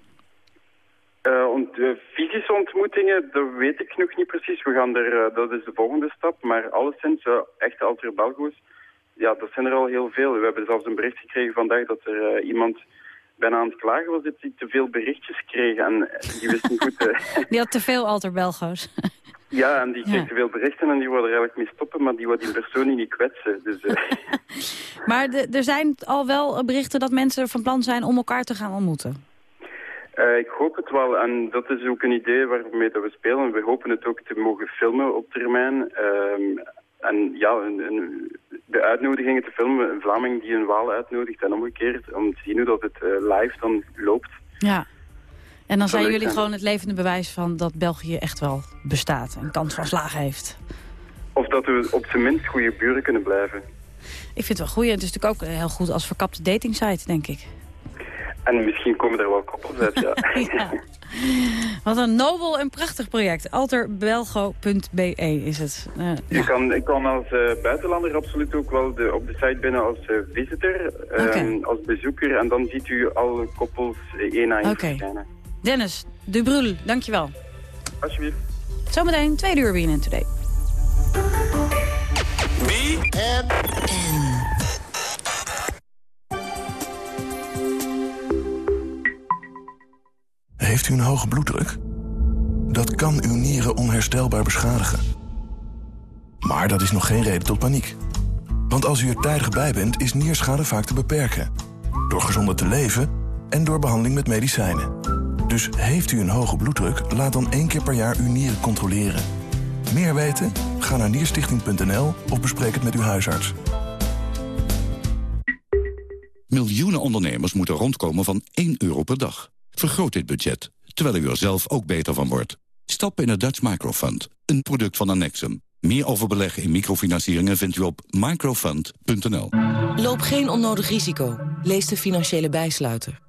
Eh, ont, eh, fysische ontmoetingen, dat weet ik nog niet precies. We gaan er, eh, dat is de volgende stap. Maar alleszins, echte alter Belgo's, ja, dat zijn er al heel veel. We hebben zelfs een bericht gekregen vandaag dat er iemand bijna aan het klagen was dat hij te veel berichtjes kreeg. En die wist niet goed... *laughs* Die had te veel alter Belgo's. Ja, en die Ja. veel berichten en die wilde er eigenlijk mee stoppen, maar die wil die persoon niet kwetsen. Dus eh, *laughs* Maar de- er zijn al wel berichten dat mensen van plan zijn om elkaar te gaan ontmoeten. eh, ik hoop het wel. En dat is ook een idee waarmee dat we spelen. We hopen het ook te mogen filmen op termijn. Ehm, en ja, een, een- de uitnodigingen te filmen, een Vlaming die een Waal uitnodigt en omgekeerd, om te zien hoe dat het eh, live dan loopt. Ja. En dan zijn jullie zijn. gewoon het levende bewijs van dat België echt wel bestaat. En kans van slagen heeft. Of dat we op zijn minst goede buren kunnen blijven. Ik vind het wel goed. En het is natuurlijk ook eh, heel goed als verkapte datingsite, denk ik. En misschien komen er wel koppels uit, ja. *laughs* Ja. Wat een nobel en prachtig project. Alterbelgo.be is het. Eh, Je kan, ik kan als eh, buitenlander absoluut ook wel de, op de site binnen als visitor, ehm, als bezoeker. En dan ziet u alle koppels één na één verschijnen. Dennis de Brul, dankjewel. Alsjeblieft. Zometeen tweede uur BNN Today. Heeft u een hoge bloeddruk? dat kan uw nieren onherstelbaar beschadigen. Maar dat is nog geen reden tot paniek. Want als u er tijdig bij bent, is nierschade vaak te beperken. Door gezonder te leven en door behandeling met medicijnen. Dus heeft u een hoge bloeddruk, laat dan één keer per jaar uw nieren controleren. Meer weten? Ga naar nierstichting.nl of bespreek het met uw huisarts. Miljoenen ondernemers moeten rondkomen van 1 euro per dag. Vergroot dit budget, terwijl u er zelf ook beter van wordt. Stap in het Dutch Microfund, een product van Annexum. Meer over beleggen in microfinancieringen vindt u op microfund.nl. Loop geen onnodig risico. Lees de financiële bijsluiter.